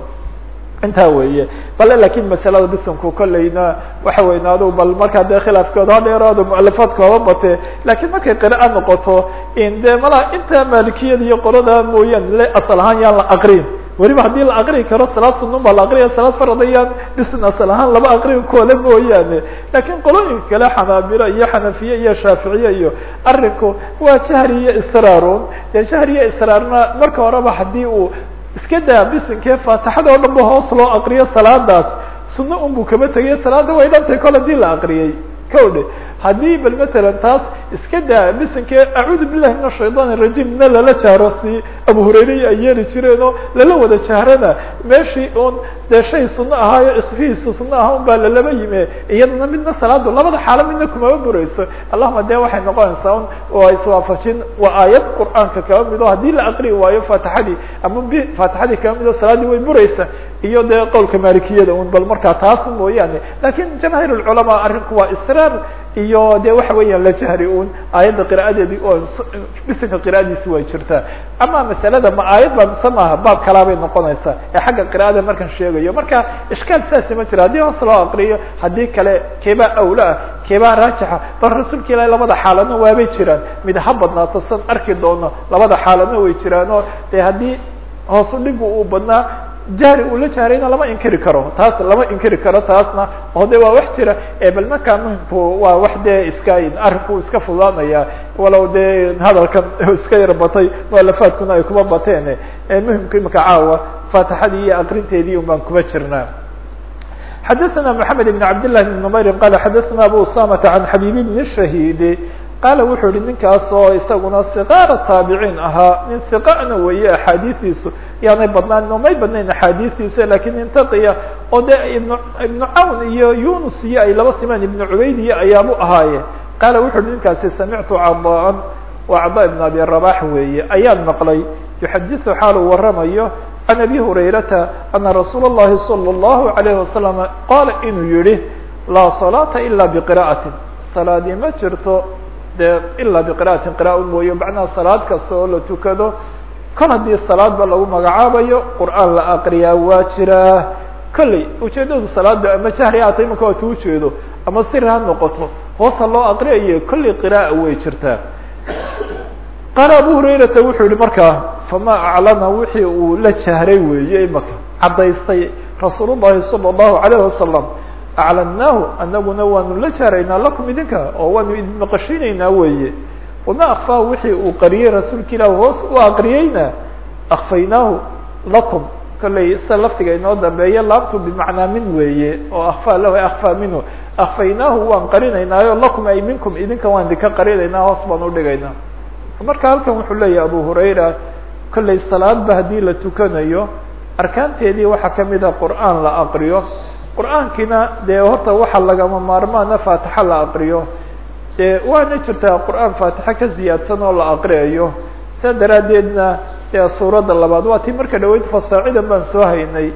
Intaa weeye bale laakiin masalada bisinku kolleyna waxa weyn bal markaa dee khilaafkooda ha dheeraado mualafaadkooba bate laakiin markay qira'a noqoto in de malaa inta maalikiyada iyo qolada mooyaan le asal ahaan yaan la aqrin weliba haddii la aqri karo salaad sunun baa la aqriya salaad faradayaan bisin asal ahaan laba aqri koole mooyaane. Lakin qolooyinka kale xanaabilo iyo xanafiye iyo shaaficiye iyo arinku waa jahri iyo israarun dee jahri iyo israarna marka horeba haddii uu iska daa bisinkee faatixada oo dhan ba hoos loo aqriyo salaadaas sunno un buu kaba tegay salaada way dhantay kol haddii la aqriyey. Ko haddii bal masalan taas iska daa bisinkee acuudu billahi min ashayطan الrajim na lala jahro si abu hurayre ay yeeri jireen oo lala wada jahrana meeshii un dee shay suno ahaayo ikfihiisu suno aha un baa lalaba yime iyadana midna salaadu labada xaalo midna kumaba burayso allahuma dee waxay noqonaysaa un waa iswaafajin waa aayad qur'aanka kaba mido haddii la aqri waayo faatixadii ama b faatixadii kaba mido salaaddii way buraysa iyo dee qowlka maalikiyada un bal markaa taas mooyaane lakin jamaahiir اculamaa arrinku waa israar iyo de waxa weeyaan la jahri un aayadda qira'adeedii oo bisinka qira'adiisi way jirtaa. Ama masalada ma aayad baa mise maaha baab kalaa bay noqonaysaa. Ee xagga qira'ada markan sheegayo marka ishkaal saasi ma jira. Haddii hoos loo aqriyo haddii kale keebaa awla keebaa raajixa bal rasuulka ilahi labada xaaladna waabay jiraan. Mid ha badnaato san arki doono labada xaaladna way jiraan oo de haddii hoosu dhigu uu badnaa jahri uu la jahrayna lama inkiri karo taas lama inkiri karo taasna oo de waa wax jira bal markaa muhimku waa wax dee iska arrinku iska fudaanaya walow dee hadalkan iska yar batay mualafaadkuna ay kuba bateen muhimku imika caawa faatixadii iyo akrinteedii un baan kuba jirnaa xadaثna mحamed بn cabd لlah بn nmayri qala xadaثna abu usamata can xabib bn shahid qaala wuxuu yihi ninkaas oo isaguna siqaara taabiciin ahaa nin siqana weeye axaadiistiisu yaanay badnaan nomay badnayn axaadiistiisa lakin intaqiya oo de ibn ibnu cawn iyo yunus iyo ay laba simaan ibnu cubayd iyo ayaabu ahaaye qaala wuxu uhi ninkaasi samictu cadaan waa cada ibn abi rabax weeye ayaan maqlay yuxadiثu xaalu waramayo can abi hurayrata ana rasuula الlahi salى الlahu عalayه wasalam qaala inuu yihi laa salaata ila bqira'ati salaadii ma jirto de ilaa biqira'atin qira mooye macnaha salaad kasta oo la tukado kol haddii salaadba lagu magacaabayo qur'aan la akriyaa waa jiraa kolley ujeeddadu salaada ama jahri haata imanka waatu ujeedo ama sir ha noqoto hoosa loo akriyayo kolley qira'a way jirtaa. Qaala abu hurayrata wuxuu yihi markaa famaa aclana wixii uu la jahray weeye imaka caddaystay rasuul ullahi salى اllahu wasalam aclannaahu anaguna waanu la jaaraynaa lakum idinka oo waanu idin maqashinaynaa weeye wama akfaa wixii uu qariyey rasuulka ilah hoos u aqriyeyna akfaynaahu lakum kolley sida laftiga inoo dambeeya laabtu bimacnaa min weeye oo akfaa lahu akfaa minhu akfaynaahu waan qarinaynaayo lakum ay minkum idinka waan idinka qarinaynaa hoos baan udhigaynaa marka halkan wuxuu leeyahay abu hurayra kolley salaadba haddii la tukanayo arkaanteedii waxaa ka mid a qur'aan la aqriyo qur'aankiina dee horta waxaa lagama maarmaana faatixa la aqriyo. Dee waana jirtaa qur'aan faatixa ka ziyaadsan oo la aqriyayo. Saa daraaddeedna dee suuradda labaad waa tii marka dhaweyd fasaacidan baan soo haynay.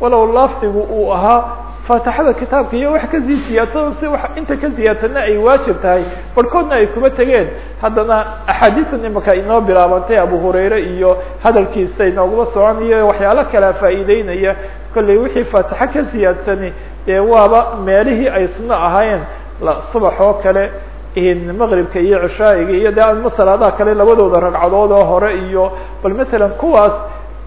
Walow lafdigu uu ahaa faatixada kitaabka iyo wax ka sii siyaadsan si wa inta ka siyaadsanna ay waajib tahay. Barhkoodna ay kuma tegeen. Haddana axaadiisan imaka inoo bilaabantay abu hurayre iyo hadalkiisa inooguma soconayo waxyaalo kalea faa'iideynaya kollay wixii faatixo ka siyaadsani dee waaba meelihii ay sunno ahaayeen subax oo kale maqribka iyo cishaa'iga iyo de ama kale labadooda ragcadood oo hore iyo bal matalan kuwaas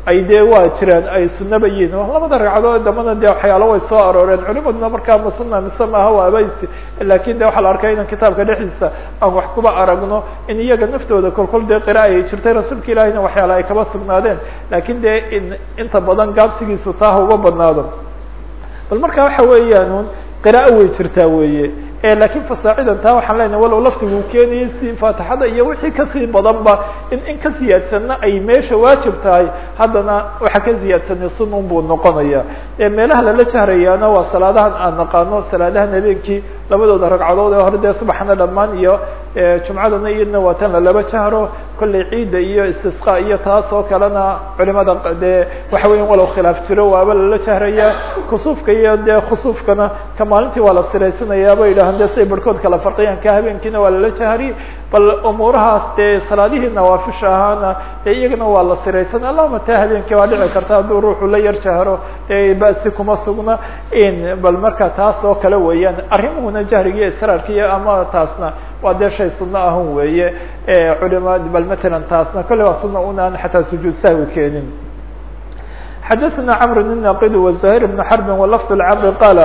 ay dee waa jiraan ay sunaba yihiin. Labada ragcadood dambana de waxyaalo way soo arooreen. Culimaduna markaa ma suna mise maaha waa abaysi laakiin de waxaa la arkay inan kitaabka dhexdiisa aan wax kuba aragno in iyaga naftooda kolkol dee qira ay jirtay rasuulka ilahina waxyaala ay kaba sugnaadeen. Lakin de inta badan gaabsigiisu taaha uga badnaado. Bal marka waxa weeyaan un qira'a way jirtaa weye laakiin fasaacidan waxaan leenahay walow laftigu keenayay si faatixada iyo wixii ka sii badanba in in ka siyaadsanna ay meesha waajib tahay haddana waxa ka siyaadsanay sunun buu noqonaya meelaha lala jahrayaana waa salaadahan aan naqaano salaadahan habeenkii labadooda ragcadood ee hore dee subaxna dhamaan iyo jumcadana iyadna waa tan lalaba jahro kollay ciidda iyo istisqa iyo taas oo kalena culimada dee waxa weya walow khilaaf jiro waaba lala jahraya. Kusuufka iyo dee khusuufkana ka maalintii waa la siraysanaya bay yidhahan de siay barhkood kala farqiyaan ka habeenkiina waa lala jahri. Bal umuurahaas dee salaadihii nawaafisha ahaana dee iyagana waa la siraysan allahuma taa habeenkii waa dhici karta hadduu ruuxu la yar jahro dee basi kuma sugna. In bal marka taas oo kale weeyaan arrimuhuna jahriga iyo israarka iyo ama taasna waa dee shay sunno ahun weeye culima bal matalan taasna kolle waa sunna una an xataa sujuud sahwi keenin xdثna cمر بن ناqd وزهير بن حرب ولفظ الcمر qال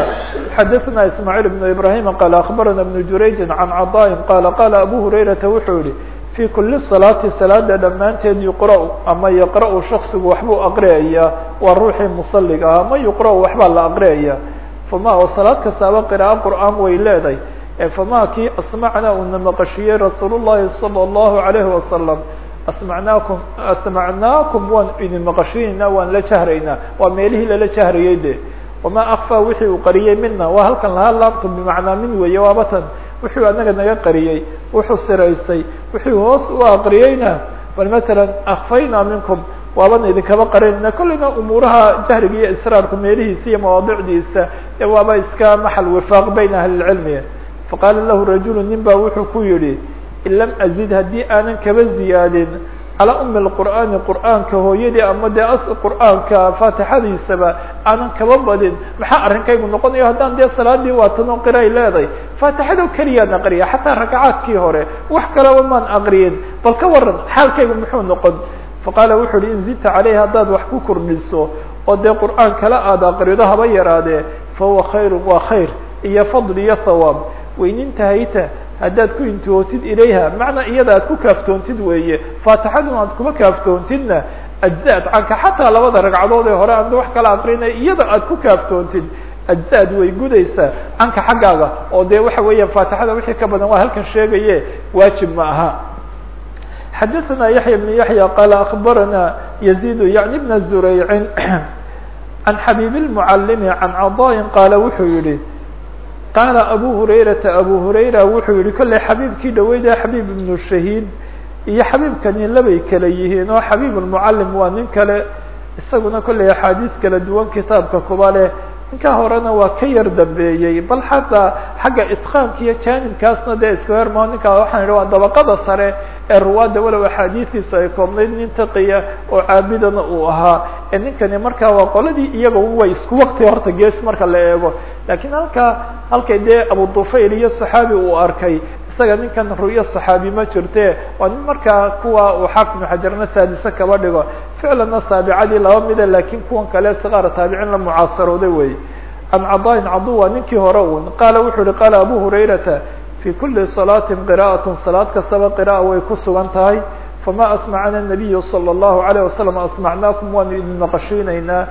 xdثna اسماعيل بن إبراهيم qال أخبرنا بن جurayج عن cضاء qال qال أbو هريرةa wuxuu yihi في kuli صلاaةi saلاada dhammaanteed يqرأ ama yqرأ شhخصigu waxbuu aqriyaya waa ruuxii مصلiga ah ama يqرأ waxbaa la aqriyaya fama oo salaad kastaaba qiraa'a qur'aan way leedahay efama kii asmacnaa uuna maqashiyey rasuul llahi salى اllahu alayhi wasalam asmacnaakum asmacnaakum waan idin maqashinaynaa waan la jahraynaa waa meelihii lala jahrayey de wamaa akfaa wixii uu qariyey mina waa halkan lahaa laabtu bimacnaa min weeye waabatan wuxuu anaga naga qariyey wuxuu siraystay wuxuu hoos u aqriyeyna bal matalan akfaynaa minkum waaban idinkaba qarinayna kolleyna umuuraha jahriga iyo israarku meelihiisa iyo mawaadicdiisa ee waaba iska maxal wifaaq bayna ahli lcilmi faqaala lahu rajulu nin ba wuxuu ku yihi in lam azid haddii aanan kaba ziyaadin calaa umi lqur'aani qur'aanka hooyadii ama dee as qur'aanka faatixadiisaba aanan kaba badin. Maxaa arrinkaygu noqonayo? Haddaan dee salaadii waatanoo qira ay leedahay faatixado keliyaan aqriya xataa rakacaadkii hore. Wax kalaba maan aqriyin bal ka waran xaalkaygu muxuu noqon faqaala wuxu uhi in zidta caleyhi haddaad wax ku kordhiso oo dee qur'aan kala aada aqrido haba yaraadee fahuwa khayru waa khayr iyo fadl iyo thawaab. Weynintahayta haddaad ku intihootid ilayha macnaa iyada aad ku kaaftoontid weeye. Faatixaduna aad kuma kaaftoontidna ajza'ad canka xataa labada ragcadood ee hore anda wax kala aqrinay iyada aad ku kaaftoontid ajza'ad way gudaysaa canka xaggaaga oo dee waxa weeyaan faatixada wixii ka badan waa halkan sheegaye waajib ma aha xadaثna yaحya بن yaحya qala akbarana يزيد yaعni بna zuraycin can xabيb الmعalimi can caضاءi qaala wuxuu yihi qaala abu hurayrata abu hurayra wuxuu yihi kolley xabiibkii dhaweyda xabiib ibnu shahiid iyo xabiibkani labay kale yihiin oo xabiib almucalim waa nin kale isaguna kolley axaadiis kala duwan kitaabka kuba leh ninkaa horena waa ka yar dambeeyey. Bal xataa xagga itqaanka iyo jaanibkaasna dee isku hermao ninkaa waxaan idhi waa dabaqada sare ee ruwaadda walow axaadiistiisu ay koobnayd nin taqiya oo caabidana uu ahaa. Ee ninkani markaa waa qoladii iyaga way isku wakti horta gees marka la eego. Lakiin halkaa halkay dee abu dufayl iyo saxaabi uu arkay isaga ninkan ru'yo saxaabi ma jirte waa nin markaa kuwa uu xaafid xajarna saadise kaba dhigo ficlanna saabicadii laba mida lakin kuwan kale sikaara taabicin la mucaasarooday wey can cadaain cadu waa ninkii hore un qaala wuxuu yihi qaala abu hurayrata fi kuli salaatin qira'at salaad kastaba qira'a way ku sugan tahay fama asmacana nabiyu salى اllahu alayه wasalam asmacnaakum waanu idin maqashiinaynaa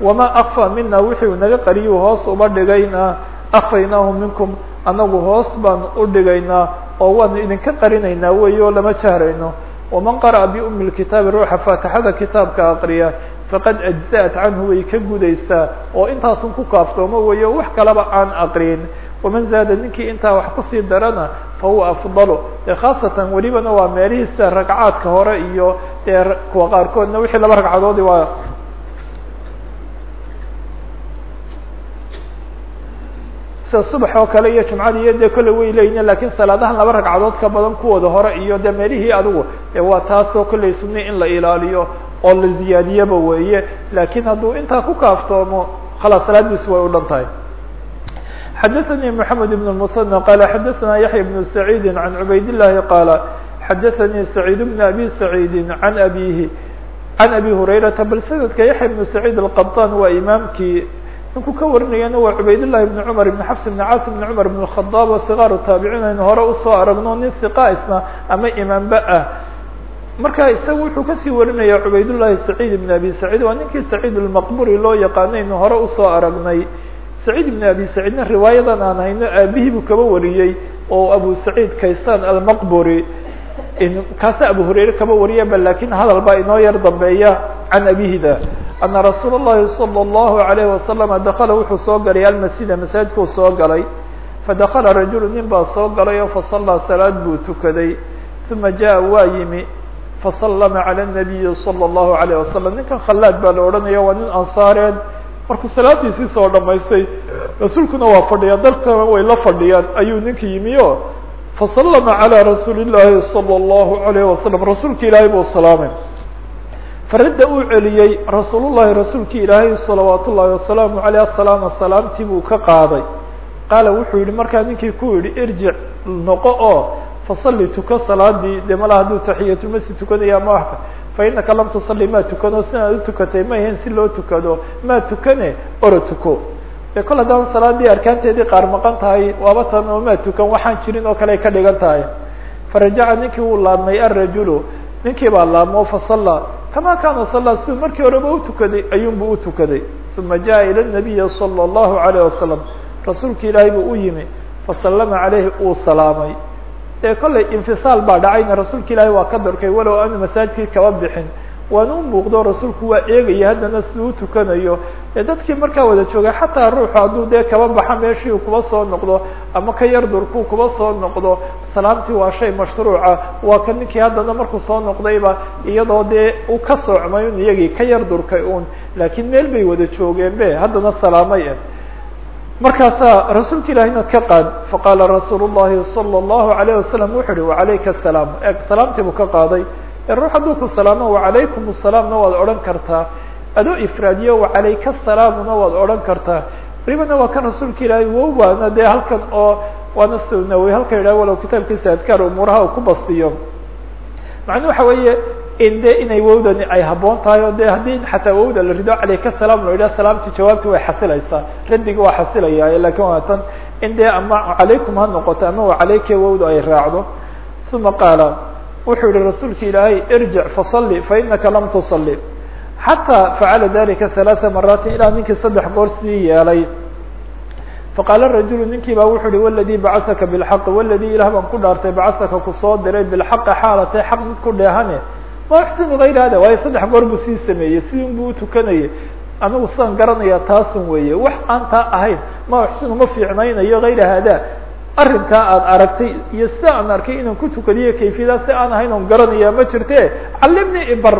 wama akfa mina wixii naga qariyuu hoos uba dhigayna akfaynaahu minkum anagu hoos baan u dhigaynaa oo waanu idinka qarinaynaa oo lama jahrayno. Waman qara'a biumi lkitaabi ruuxa faatixada kitaabka aqriya faqad ajza'at canhu way ka gudaysaa. Oo intaasun ku kaaftoomo weyo wax kalaba aan aqriyin. Waman zaada ninkii intaa wax ku sii darana fahuwa afdalu. Dee khaasatan welibana waa meelihiisa ragcaadka hore iyo dee kuwa qaarkoodna wixii laba ragcadoodi waa sida subax oo kale iyo jumcada iyo dee kolley way leeyihin lakin salaadahan laba ragcadood ka badan kuwooda hore iyo dee meelihii adigu dee waa taasoo kolley sunni in la ilaaliyo oo la ziyaadiyaba weeye lakin hadduu intaa ku kaaftoomo khalaas salaadiisu way u dhan tahay xadaثnي محamed بن المثنى qال xadaثna yaحya بن سعيid عan عubayd اللahi qاaل xadaثnي سعيid بن أbي سعيid عan أbيهi عan أbي هurayرaةa bal snadka yaحya بن سعيid الqطاn waa imaamkii ninkuu ka warinayana waa cubayd للahi بن cmر بن xفs بن cاas بن cmر بن الخطاab oo صغاar التaaبiciin aynu hore usoo aragno nin ثiqa isna ama imaamba ah marka isaga wuxuu kasii warinaya cubayd لlahi سعيid بن أbي سعيid waa ninkii سعيid الmqburi loo yaqaano aynu hore usoo aragnay سعيid بن أbي سعيidna riwaayadan aan hayno aabihii buu kaba wariyey oo abu سعيid kaysan almqburi kaasa abu hurayre kaba wariyaba lakin hadal baa inoo yar dambeeya can abihida ana rasuul الlahi صلى الlahu عalيه وasلم dakla wuxuu soo galay almasjida masaajidkuu soo galay fadakla rajul nin baa soo galay oo faصalىa salaad buu tukaday ثuma jaءa waa yimi faslma عalى النabiyi صلى الlahu عalيه wasaلم ninkan khalaad baa la odhanaya waa nin ansaareed markuu salaadiisii soo dhamaystay rasuulkuna waa fadhiyaa dalkana way la fadhiyaan ayuu ninka yimi o fasalama calى rasuuli الlahi salى الlahu عalayه wasalam rasuulka ilaahay buu salaamay faradda uu celiyey rasuul llahi rasuulki ilaahay salawaat ullahi wasalaamu aleyh asalaama salaamtii buu ka qaaday. Qaala wuxuu yihi markaa ninkii ku yihi irjic noqo oo fasalli tuko salaadii de mala hadduu taxiyatulmasjid tukanaya ama waka fainaka lam tusalli maa tukano sinaad utukatay ma ahayn si loo tukado maa tukane ora tuko. De kol haddaan salaadii arkaanteedii qaar maqan tahay waaba tan oo maa tukan waxaan jirin oo kale ka dhigan tahay. Farajaca ninkii uu laabmay arajulu ninkii baa laabmo fasalla kama kaana salla siduu markii horeba utukaday ayuunbu utukaday uma jaءa ilى الnabiyi salى الlahu عalيه wasalam rasuulki ilaahay buu u yimi fasalama caleyhi uu salaamay dee kollay infisaal baa dhacayna rasuulka ilaahay waa ka dorkay walow aanu masaajidkii kaba bixin waana u muuqdo rasuulku waa eegaya haddana siduu utukanayo ee dadkii markaa wada joogay xataa ruuxu hadduu dee kaba baxa meeshii uu kuba soo noqdo ama ka yar durkuu kuba soo noqdo salaamtii waa shay mashruuca waa ka ninkii haddana markuu soo noqdayba iyadoo dee uu ka soocmay un iyagii ka yar durkay un laakiin meel bay wada joogeen be haddana salaamay ah markaasaa rasuulka ilaahina ka qaad faqaala rasuul الlahi salى الlahu عalيه wasalam wuxu uhi wacalayka asalaam e salaamtii buu ka qaaday ruux hadduu ku salaamo wacalaykum الsalaamna waad odhan kartaa. Adoo ifraadiyo wacalayka asalaamuna waad odhan kartaa. Welibana waa kan rasuulka ilaahay wow waana dee halkan oo waana sunawy halkan yidhah walow kitaabkiisa adkaar umuuraha uu ku bastiyo. Macnuu waxa weeye in de inay wowdani ay haboon tahay oo de haddii xataa wowda la rido calayka salaam la yidhah salaamtii jawaabti way xasilaysaa. Raddiga waa xasilaya laakiin waa tan in dee ama calaykum ha noqoto ama wacalayka wowda ay raacdo. Uma qaala wuxuu yihi rasuulka ilaahay irjic fasalli fainaka lam tusalli. Xataa facala dalika ثalaaثa maraatin ilaa ninkii saddex goor sii yeelay. Faqaala rajulu ninkii baa wuxu uhi waladii bacasaka bilxaqi waladii ilah baan ku dhaartay bacasaka ku soo diray bilxaqi xaalatay xaq mid ku dheehane. Ma uxsinu gayr hada waayo saddex goor buu sii sameeyey sidin buu utukanayay anigu sidaan garanaya taasun weeye wax aan taa ahayn ma uxsinu ma fiicnaynayo gayra hada arrinkaa aad aragtay iyo sida aan arkay inaan ku tukadiyo kayfiyadaa si aan ahayn on garanaya ma jirte callimnii ibar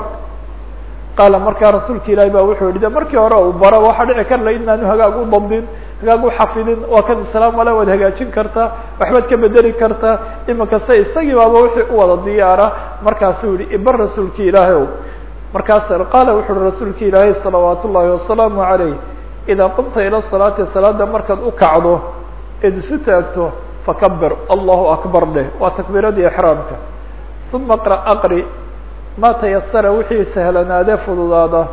qaala markaa rasuulka ilaahi ba wuxuu yihi de markii hore uu baro waxaa dhici kar inaanu hagaag u dabdin hagaag u xafidin waa kan islaam ale waad hagaajin kartaa waxbaad ka bedeli kartaa imika se isagii baaba wixii u wada diyaara. Markaasuu yihi ibar rasuulka ilaahi ow. Markaas qaala wuxu uhi rasuulka ilaahi salawaat ullaahi wasalaamu calayh idaa qumta ila salaati salaada markaad u kacdo eed isu taagto fakabir allahu akbar dheh waa takbiiradii exraamka uma qra aqri ma tayasara wixii sahlanaadee fududaada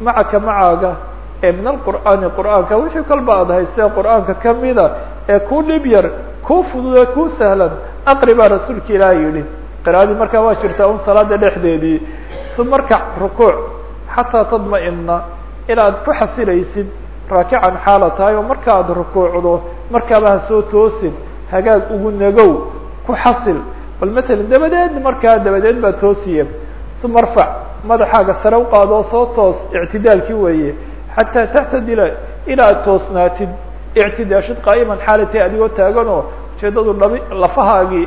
macaka macaaga ee min alqur'aani qur'aanka wixii kolba aad haystee qur'aanka kamida ee ku dhib yar kuu fududee kuu sahlan aqri baa rasuulka ilaahi yihi qira'adii markaa waa jirtaa un salaada dhexdeedii. Uma rkac rukuuc xataa tadma'ina inaad ku xasilaysid raakican xaala oo marka rukuucdo markaaba ha soo toosin hagaag ugu nagow ku xasil. Bal matalan dabadeed markaa dabadeed baa toosiye. Uma arfac madaxaaga sare u qaadoo soo toos ictidaalkii weeye. Xataa taxtadila ilaa ad toosnaatid ictidaashid qaa'iman xaalatay adigoo taaganoo ujeedadu dhabi lafahaagii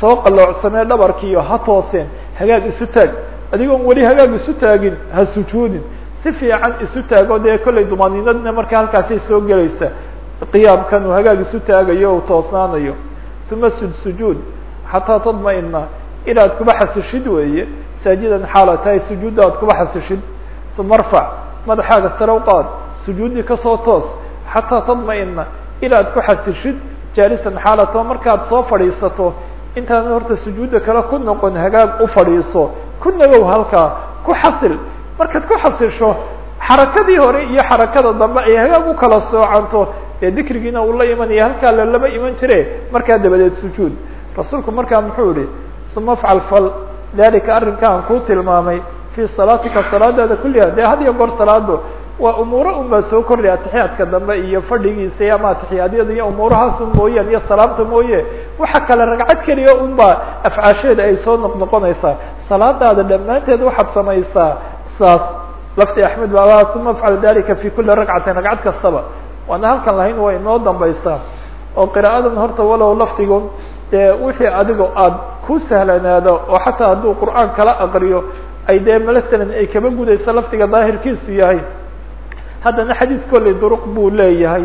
soo qaloocsamee dhabarkiiyo ha tooseen hagaag isu taag. Adigoon weli hagaag isu taagin ha sujuudin. Si fiican isu taago dee kollay dumaaniinadina markaa halkaasay soo gelaysa qiyaamkan uu hagaag isu taagayo uu toosnaanayo. Uma sud sujuud. Xataa tadma-ina inaad kuba xasishid weeye. Saajidan xaala tahay sujuudda aad kuba xasishid. Uma arfac madaxaaga sare u qaad. Sujuuddii ka soo toos. Xataa tadma-ina inaad ku xasishid jaalisan xaalato. Markaad soo fadhiisato intaana horta sujuudda kale ku noqon hagaag u fadhiiso. Ku nagow halkaa ku xasil. Markaad ku xasisho xarakadii hore iyo xarakada dambe ay hagaag u kala soocanto ee dikrigiina uu la imanaya halkaa lalama iman jire markaa dabadeed sujuud. Rasuulku markaa muxuu yihi uma afcal fal. Dalika arrinka kuu tilmaamay fii salaatika salaadaada kulliha dee had iyo goor salaado waa umuuro un soo kordhay atixiyaadka dambe iyo fadhigiisa ama atixiyaadyada iyo umuurahaasun mooyaan iyo salaamta mooye. Waxa kale ragcad keliya un baa afcaasheeda ay soo noqnoqonaysaa salaadaada dhammaanteed waxaad samaysaa saas. Lafti axmed baa uma afcal dalika fi kuli ragcatin. Ragcad kastaba waana halkan lahayn waa inoo dambaysaa oo qira'adan horta walow laftigu wixii adigo aad ku sahlanaado oo xataa hadduu qur'aan kala aqriyo ay dee masalan ay kaba gudayso laftiga daahirkiisu yahay. Haddana xadiis kolley duruq buu leeyahay.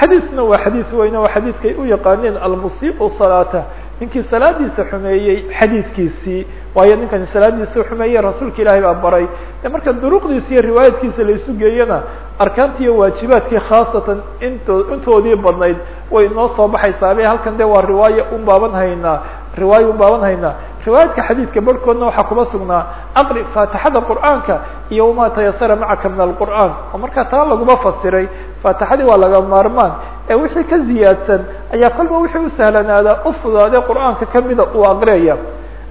Xadiisna waa xadiis weyne waa xadiiskay u yaqaaneen almusiiu salaata ninkii salaadiisa xumeeyey xadiidkiisii waayo ninkani salaadiisa xumeeyey rasuulka ilaahay baa baray. De marka duruqdiisa iyo riwaayadkiisa la isu geeyana arkaanti iyo waajibaadkii khaasatan into intoodii badnayd way inoo soo baxaysaa. Abe halkan de waa riwaayo un riwaayo baaban haynaa riwaayadka xadiidka barhkoodna waxaa kuma sugnaa. Aqri faatixada qur'aanka iyo wama tayasara macaka min alqur'aan. Oo markaa taa laguma fasiray. Faatixadii waa laga maarmaan. Ee wixii ka ziyaadsan ayaa kolba wixii u sahlanaadaa u fudaade qur'aanka kamida uu aqriyaya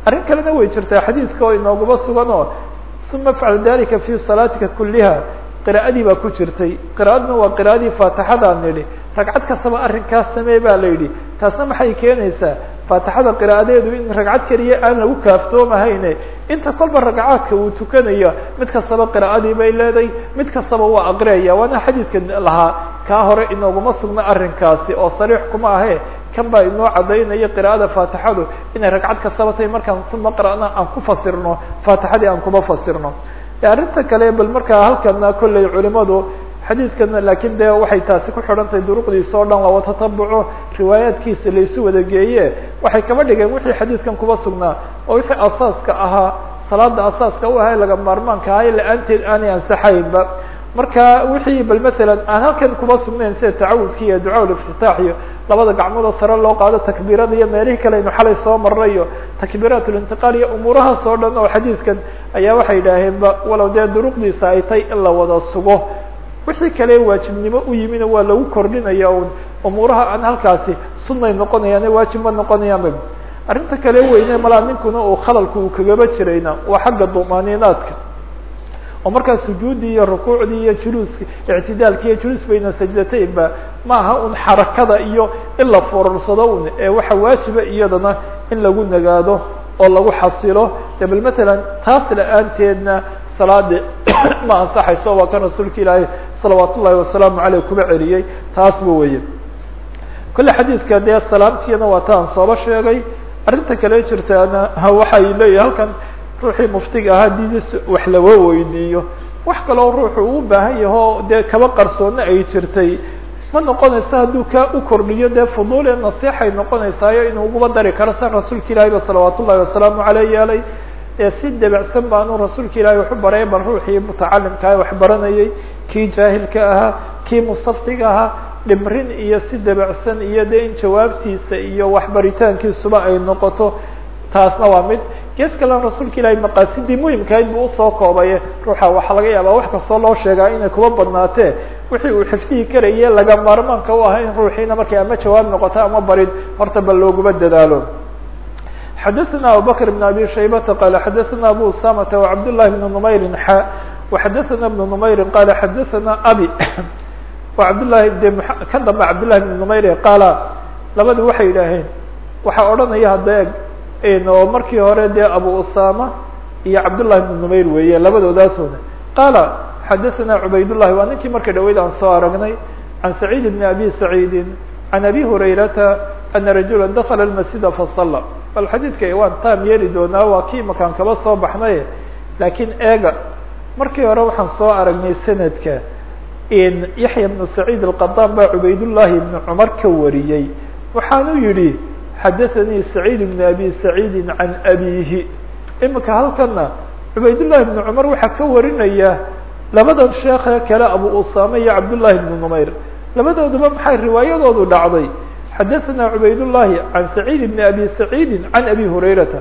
arrin kalena way jirtaa xadiidka oo inooguma sugan oo uma afcal dalika fi salaatika kuliha qira'adii baa ku jirtay. Qira'adna waa qira'adii faatixadaan nidhi. Ragcad kastaba arrinkaas samee ba la yidhi. Taasna maxay keenaysaa faatixada qira'adeedu in ragcad keliya aan lagu kaaftoomahayne inta kolba ragcaadka uu tukanaya mid kastaba qira'adii bay leedahay mid kastaba waa aqriyaya waana xadiidka lahaa kaa hore inooguma sugna arrinkaasi oo sariix kuma ahe. Kan baa inoo cadaynaya qira'ada faatixadu inay ragcad kastaba markaan uma qira'na aan ku fasirno faatixadii aan kuma fasirno. Arrinta kale bal markaa halkana kolley culimadu xadiidkana laakiin de waxay taasi ku xidhan tahay duruqdiisa o dhan waa tatabuco riwaayaadkiisa laysu wada geeye waxay kaba dhigeen wixii xadiidkan kuba sugnaa oo wixii asaaska ahaa salaada asaaska u ahay laga maarmaanka ahay la'aanteed aanay ansaxaynba. Marka wixii bal matalan aan halkan kuba sugnayn sida tacawudki iyo ducaa liftitaax iyo labada gacmoodoo sare loo qaado takbiirada iyo meelihii kale aynu xalay soo marnay iyo takbiiraat lintiqaal iyo umuurahaas oo dhan oo xadiidkan ayaa waxay yidhaaheenba walow dee duruqdiisa ay tay in la wada sugo wixii kale waajibnimo u yimina waa lagu kordhinaya un umuuraha aan halkaasi sunnay noqonayaane waajib ma noqonayaanba arrinta kale weyne malaa ninkuna uu khalalku uu kagaba jirayna waa xagga dumaaniinaadka. Oo markaa sujuuddii iyo rukuucdii iyo juluuski ictidaalki iyo juluus bayna sajdataynba maaha un xarakada iyo in la furarsado un ee waxa waajiba iyadana in lagu nagaado oo lagu xasilo. De bal matalan taas la'aanteedna salaadi ma ansaxayso waa kan rasuulka ilaahay salawaat ullahi wasalaamu aleyh kuba celiyey taasba weye kolle xadiidka dee salaamtiyana waa taan sooba sheegay. Arrinta kale jirtaana waxay leeyahay halkan ruuxii muftiga ahaa diidis wax laga weydiiyo. Wax kaloo ruuxu uu baahan yaho dee kaba qarsoonna ay jirtay. Ma noqonayso hadduu kaa u kordhiyo dee fuduule nasiixay noqonaysaayo inuu uguba dari karo san rasuulka ilaahi ba salawaat ullahi wasalaamu aleyh yeelay ee si debacsan baanu rasuulka ilaahi waxu baraya bal ruuxii mutacalimkaa wax baranayay kii jaahilka ahaa kii mustaftiga ahaa dhimrin iyo si debacsan iyo dee in jawaabtiisa iyo waxbaritaankiisuba ay noqoto. Taasna waa mid. Gees kalena rasuulka ilaahi maqaasidii muhimkahayd buu u soo koobaye ruuxa waxaa laga yaabaa wax kastoo loo sheegaa inay kuba badnaatee wixii uu xifdihi karaye laga maarmaanka u aha in ruuxiina markay ama jawaab noqoto ama barin horta bal looguma dadaalo xadaثna abubakr بn abi shaybata qala xadaثna abu usamata وcabd لlahi بn نmayri xa وxadaثna بn نmayri qala xadaثna abi cabdlahi de kan dambe cabdالlahi بn نmayr qaala labadi waxay yidhaaheen waxaa odhanaya hadda eg oo markii hore dee abu usama iyo cabdالlahi بn نmayr weeye labadoodaasooda qaala xadaثna cubaydالlahi waa ninkii marka dhaweyd aan soo aragnay can سacيid بn abi سacيidi can abi hurayrata ana rajula dakla الmasjida faصala bal xadiidka waan taam yeeli doonaa waa kii makaan kaba soo baxnay. Laakiin eega markii hore waxaan soo aragnay sanadka yaxya bnu saciid alqadaan baa cubaydullaahi ibni cumar ka wariyey. Waxaanu yihi xadathanii saciid bn abi saciidi can abiihi. Imika halkana cubaydullahi ibni cumar waxaa ka warinaya labadan sheekhe kale abu usame iyo cabdullahi ibnu numayr. Labadooduba maxay riwaayadoodu dhacday xadaثna cubaydullahi can saciid bni abi saciidi can abi hurayrata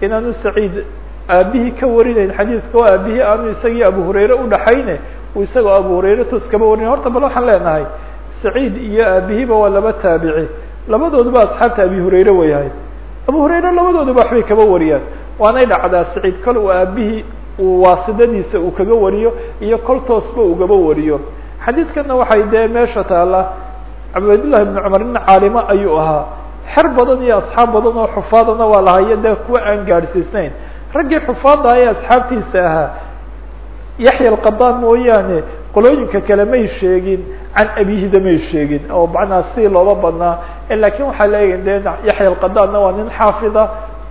inaanu saciid aabihii ka warinayn xadiidka oo aabihii aanu isagii abu hurayre udhaxayne uu isagoo abu hurayre toos kaba warinay horta bal waxaan leenahay saciid iyo aabihiiba waa laba taabici labadooduba asxaabta abi hurayre wayahay abu hurayre labadooduba waxbay kaba wariyaan waanay dhacdaa saciid kol uu aabihii uu waasidadiisa uu kaga wariyo iyo kol toosba ugaba wariyo xadiidkana waxay dee meesha taala cubaydullahi ibni cumar nin caalimo ayuu ahaa. Xer badan iyo asxaab badan oo xufaadana waa lahayo dee kuwa aan gaadhsiisnayn. Raggii xufaada ee asxaabtiisa ahaa. Yaxya alqadaan mooyaane qolooyinka kale may sheegin can abihida may sheegin oo macnaa si looba badnaa. Lakin waxaa leeyihiin de yaxya alqadaanna waa nin xaafida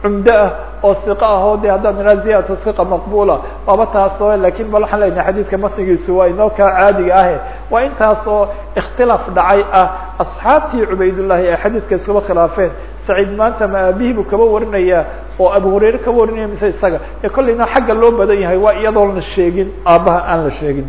cumdo ah oo iqa ah oo de haddaan naa ziyadata iqa maqbula waaba taas oo lakin bal waxaan leenahay xadiidka matnigiisu waa inoo kaa caadiga ahe waa intaas oo ikhtilaaf dhacay ah asxaabtii cubaydullahi ay xadiidka iskuma khilaafeen saciid maanta ma aabihii buu kaba warinaya oo abu hurayre kaba warinaya mise isaga ee kolleyna xagga loo badan yahay waa iyadoon la sheegin aabaha aan la sheegin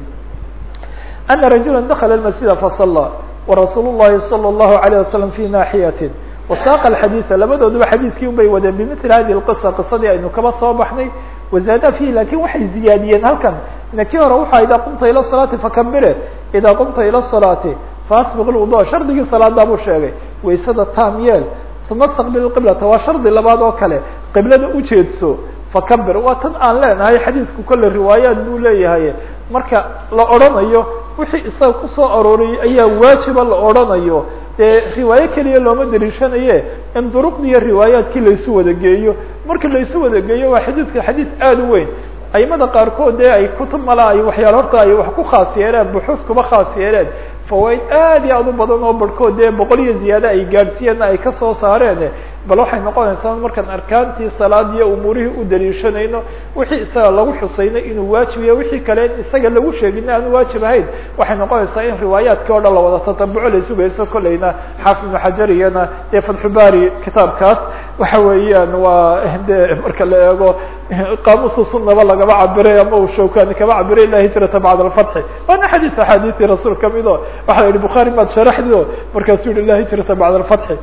ana rajula dakla masjida fasala warasuul llahi salى اllahu alayه wasalam fi naaxiyatin wasaaqa alxadiida labadooduba xadiidkii un bay wadeen bimili hadi lqisa qisadii aynu kaba soo baxnay wazaada fihi laakiin waxay ziyaadiyeen halkan. Kii hore waxaa idaa qumta ila salaati fakabire idaa qumta ila salaati faasbiq lwudu shardigii salaadaa buu sheegay waysada taam yeel uma staqbil qiblata waa shardi labaad oo kale qiblada ujeedso fakabir waa tan aan leenahay xadiidku kolle riwaayaat buu leeyahay. Marka la odrhanayo wixii isaga ku soo arooriyay ayaa waajiba la odrhanayo dee riwaayo keliya looma dariishanaye in duruqdiiyo riwaayaadkii laysu wada geeyo marka laysu wada geeyo waa xadiidka xadiid aada u weyn. Aimada qaarkood dee ay kutub mala ay horta ay wax ku khaas buxuuf kuba khaas fawaaid aad iyo aad u badan oo barhkood dee boqol iyo ziyaade ay gaadhsiiyeenna ay ka soo saareen bal waxay noqonaysaa markaan arkaantii salaad iyo umuurihii u daliishanayno wixii isaga lagu xusaynay inuu waajib yahay wixii kale isaga lagu sheegina aanu waajib ahayn waxay noqonaysaa in riwaayaadkii o dhan la wada tatabuco laysugayso kolleyna xaafid ibnu xajar iyana dee fatxubaari kitaabkaas waxa weeyaan waa de marka la eego qaamusu sunaba lagaba cabiray ama uu shawkani kaba cabiray ila hijrata bacda alfatxi. Waana xadiis axaadiistii rasuul kamido waxa yihi bukhaari maad sharaxdido markaasuu yihi la hijrata bacda alfatxi.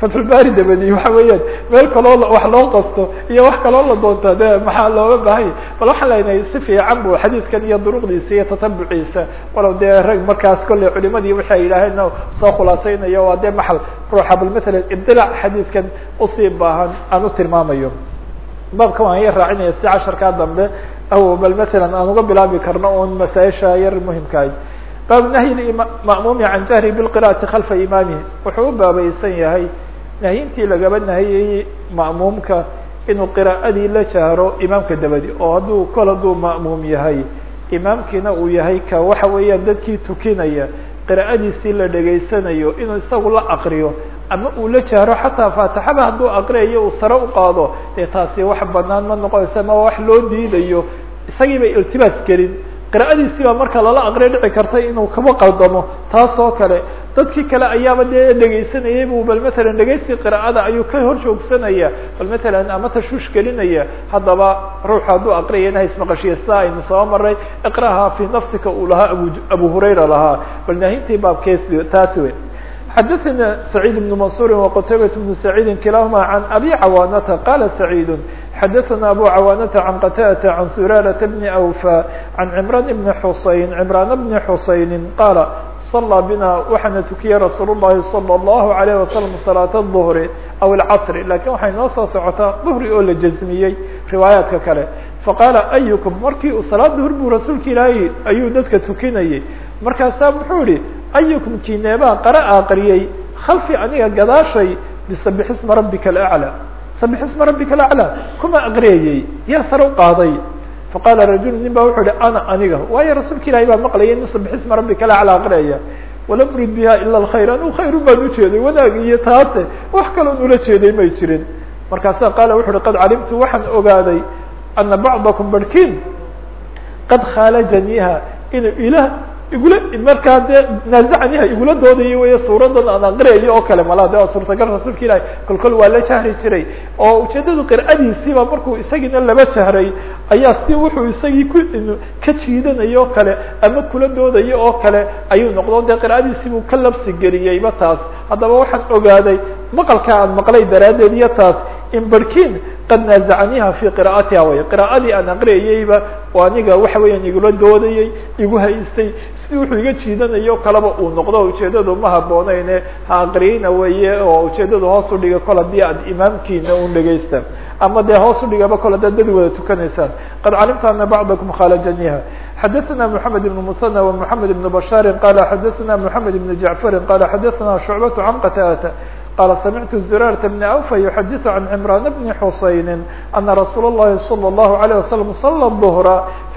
Fatxulbaari dabadi waxa weeyaan meel kaloo wax loo qasto iyo wax kaloo la doonta de maxaa looga baahanya bal waxaan leenahay si fiican bu xadiidkan iyo duruqdiisa iyo tatabuciisa walow dee rag markaas kolley culimadii waxay yidhaaheen soo khulaasaynayo waa dee maxal ruuxa bal matalan ibdilac xadiidkan u sii baahan aan u tilmaamayo baabka waan ya raacinaya si casharkaa dambe aw bal matalan aan uga bilaabi karno un masaaisha yar muhimkahay baab nahyi ma'muumi can jahri bilqira'ati khalfa imaamihi wuxuu u baabaysan yahay nahyintii lagaba nahiyey ma'muumka inuu qiraa'adii la jahro imaamka dabadi. Oo hadduu kol hadduu ma'muum yahay imaamkiina uu yahay ka waxa weeyaan dadkii tukinaya qiraa'adiisii la dhegaysanayo inuu isagu la aqriyo ama uu la jahro xataa faatixada hadduu aqriyayo uu sare u qaado dee taasi wax banaan ma noqonaysa ma wax loo diidayo isagii iltibaas gelin qira'adiisii baa marka lala aqriya dhici kartay inuu kaba qaldamo taas oo kale dadkii kale ayaaba dee dhegaysanayay bu bal matalan dhegaysi qira'ada ayuu ka hor joogsanaya bal matalan ama tashwiish gelinaya haddaba ruuxu hadduu aqriyana ismaqashiya sida aynu soo maray iqraha fi nafsika uu lahaa abu abu hurayra lahaa. Bal naahintii baabkeesi taasi wey xadaثna سacيid بن maنصuuri وqtaybaة بن سacيidi kilahuma عan abi cawaanata qala سacيid xadaثna abu cawaanata عan qatadة عan surاraة بn أwfا عan cمrان بn xuseyn cمraan بn xuseyni qaala صalىa bina waxaana tukiyey rasuul الlahi salى الlahu عalيه wasalam salaaة الظhri aw اlcصr lakin waxay noo soo socotaa ظhri oo la jazmiyey riwaayaadka kale faqaala ayukm markii uu salaad duhr buu rasuulka ilaahay ayuu dadka tukinayey markaasaa muxuu yihi ayukum kineebaa qara aqriyey khalfi aniga gadaashay bisabix isma rabbika alaclى sabix isma rabbika alaclى kuma aqriyayey yaa sare u qaaday faqaala rajul nin ba wuxuu ihi ana aniga waayo rasuulka ilahay baa maqlayay nin sabix isma rabbika alaclى aqriyaya walam urid biha ila alkhayr anu khayru baan ujeeday wanaag iyo taase wax kaloon ula jeeday may jirin markaasa qaala wuxu uhi qad calimtu waxaan ogaaday ana bacdakum barhkiin qad khaalajaniha inuu ilah igula markaa dee naazacaniha igula doodayo wey suuradan aan aqriyayo oo kale mala de suurtagal rasuulka ilahi kol kol waa la jahri jiray. Oo ujeedadu qira'adiisiiba markuu isagiina laba jahray ayaa si wuxuu isagii ku ka jiidanayo o kale ama kula doodayo oo kale ayuu noqdo dee qira'adiisiibuu ka labsi geliyeyba taas. Haddaba waxaan ogaaday maqalka aan maqlay daraaddeed iyo taas in barkin qad naazacaniha fi qira'atiha way qira'adii aan aqriyayeyba oo aniga waxa weeyaan igula doodayey igu haystay sidii wuxuu iga jiidanayo kaleba uu noqdo ujeedadu ma habooneyne ha aqriyina weye oo ujeedadu hoos u dhiga kol haddii aad imaamkiina un dhegaysta ama dee hoos u dhigaba kol haddaad dadi wada tukanaysaan qad calimtu ana bacdakum khalajaniha xadaثna mحamed بن mثنى ومحamed بن بشhاr qala xadaثna mحamed بن جعفr qala xadaثna شhuعbaة عن qtاdة qال سمعت زرارة بن أوفى يحدث عن عمران بن حuسين أن رsuuل اللhi صلى الله عليه وسلم صلى الظهر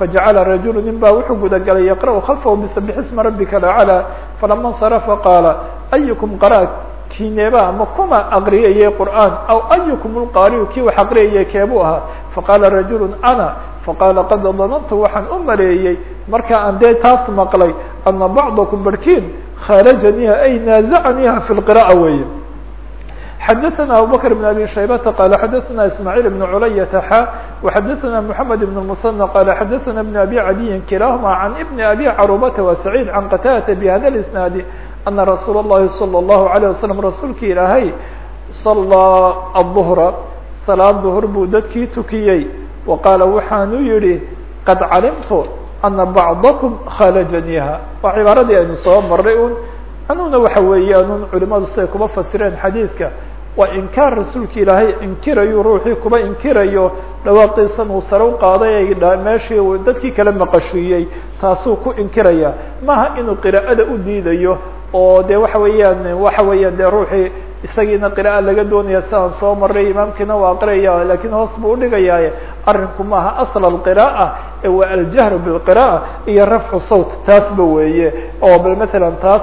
فجعل رجuل nin ba wuxuu guda galay يقرأ خلفه بسبح اسم ربka الأعلى فلما انصرف qاaل أيكم قرأ kineeba ama kuma aqriyayay qur'aan aw ayukum lqaariyu kii wax aqriyayay keebuu ahaa faqaala rajulu ana faqaala qad danantu waxaan u maleeyey marka aan dee taas maqlay ana bacdakum barhkiin kharajaniha ay naazacaniha fi lqira'a weeye xadaثna abubakr بn abi shaybata qala xadaثna ismaaعiil بn culayata xa وxadaثna mحamed بn المثنى qala xadaثna بn abi cadiyin kilahuma can ibn abi carubata wa sacيid can qatadata bhada اisnaadi ana rasuul الlahi salى الlahu عalيه wasalam rasuulki ilaahay salىa الظhra salaad duhr buu dadkii tukiyey wa qaala waxaanu yihi qad calimtu ana bacdakum khalajaniha waa cibaaradii aynu soo maray un anuna waxa weeyaan culimadu siday kuba fasireen xadiidka waa inkaar rasuulka ilaahay inkirayo ruuxii kuba inkirayo dhawaaqiisan uu sare u qaaday ay meeshii dadkii kale maqashiiyey taasuu ku inkiraya maaha inuu qiraa'ada u diidayo oo de waxa weeyaan waxa weeyaan de ruuxii isagiina qira'a laga doonaya si aan soo maray imaamkiina waa aqriyaya laakiin hoos buu udhigayaaye arrinku maaha asl alqira'a ee waa aljahru bilqira'a iyo rafcu sawt taasba weeye. Oo bal matalan taas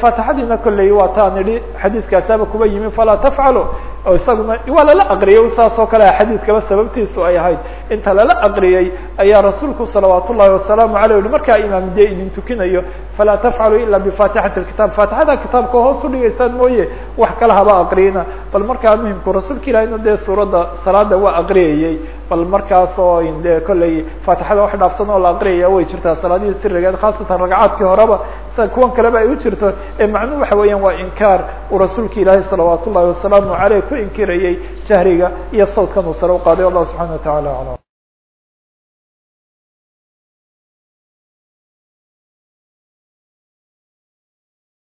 faatixadiina kolley waa taan idhi xadiidkaasaaba kuba yimi falaa tafcalu oo isaguna waa lala aqriyay saas oo kale xadiidkaba sababtiisu ay ahayd. Inta lala aqriyay ayaa rasuulku salawaat wasalaamu aleyh yihi markaa imaam dee idin tukinayo falaa tafcalu ila bifatixati kitab faatixada kitaabka hoos udhigaysaan mooye wax kale haba aqriyina bal markaa muhimku rasuulka ilahina dee suuradda salaada waa aqriyayey bal markaas oo kolley faatixada wax dhaafsan oo la aqriyaya way jirtaa salaadihii sirigeed khaasatan ragcaadkii horeba sida kuwan kaleba ay u jirto ee macnuhu waxa weeyaan waa inkaar uu rasuulka ilaahi salawaat ullahi wasalaamu aleyh ku inkirayey jahriga iyo sawdkan uu sare u qaaday. Allah subxana wa tacala alam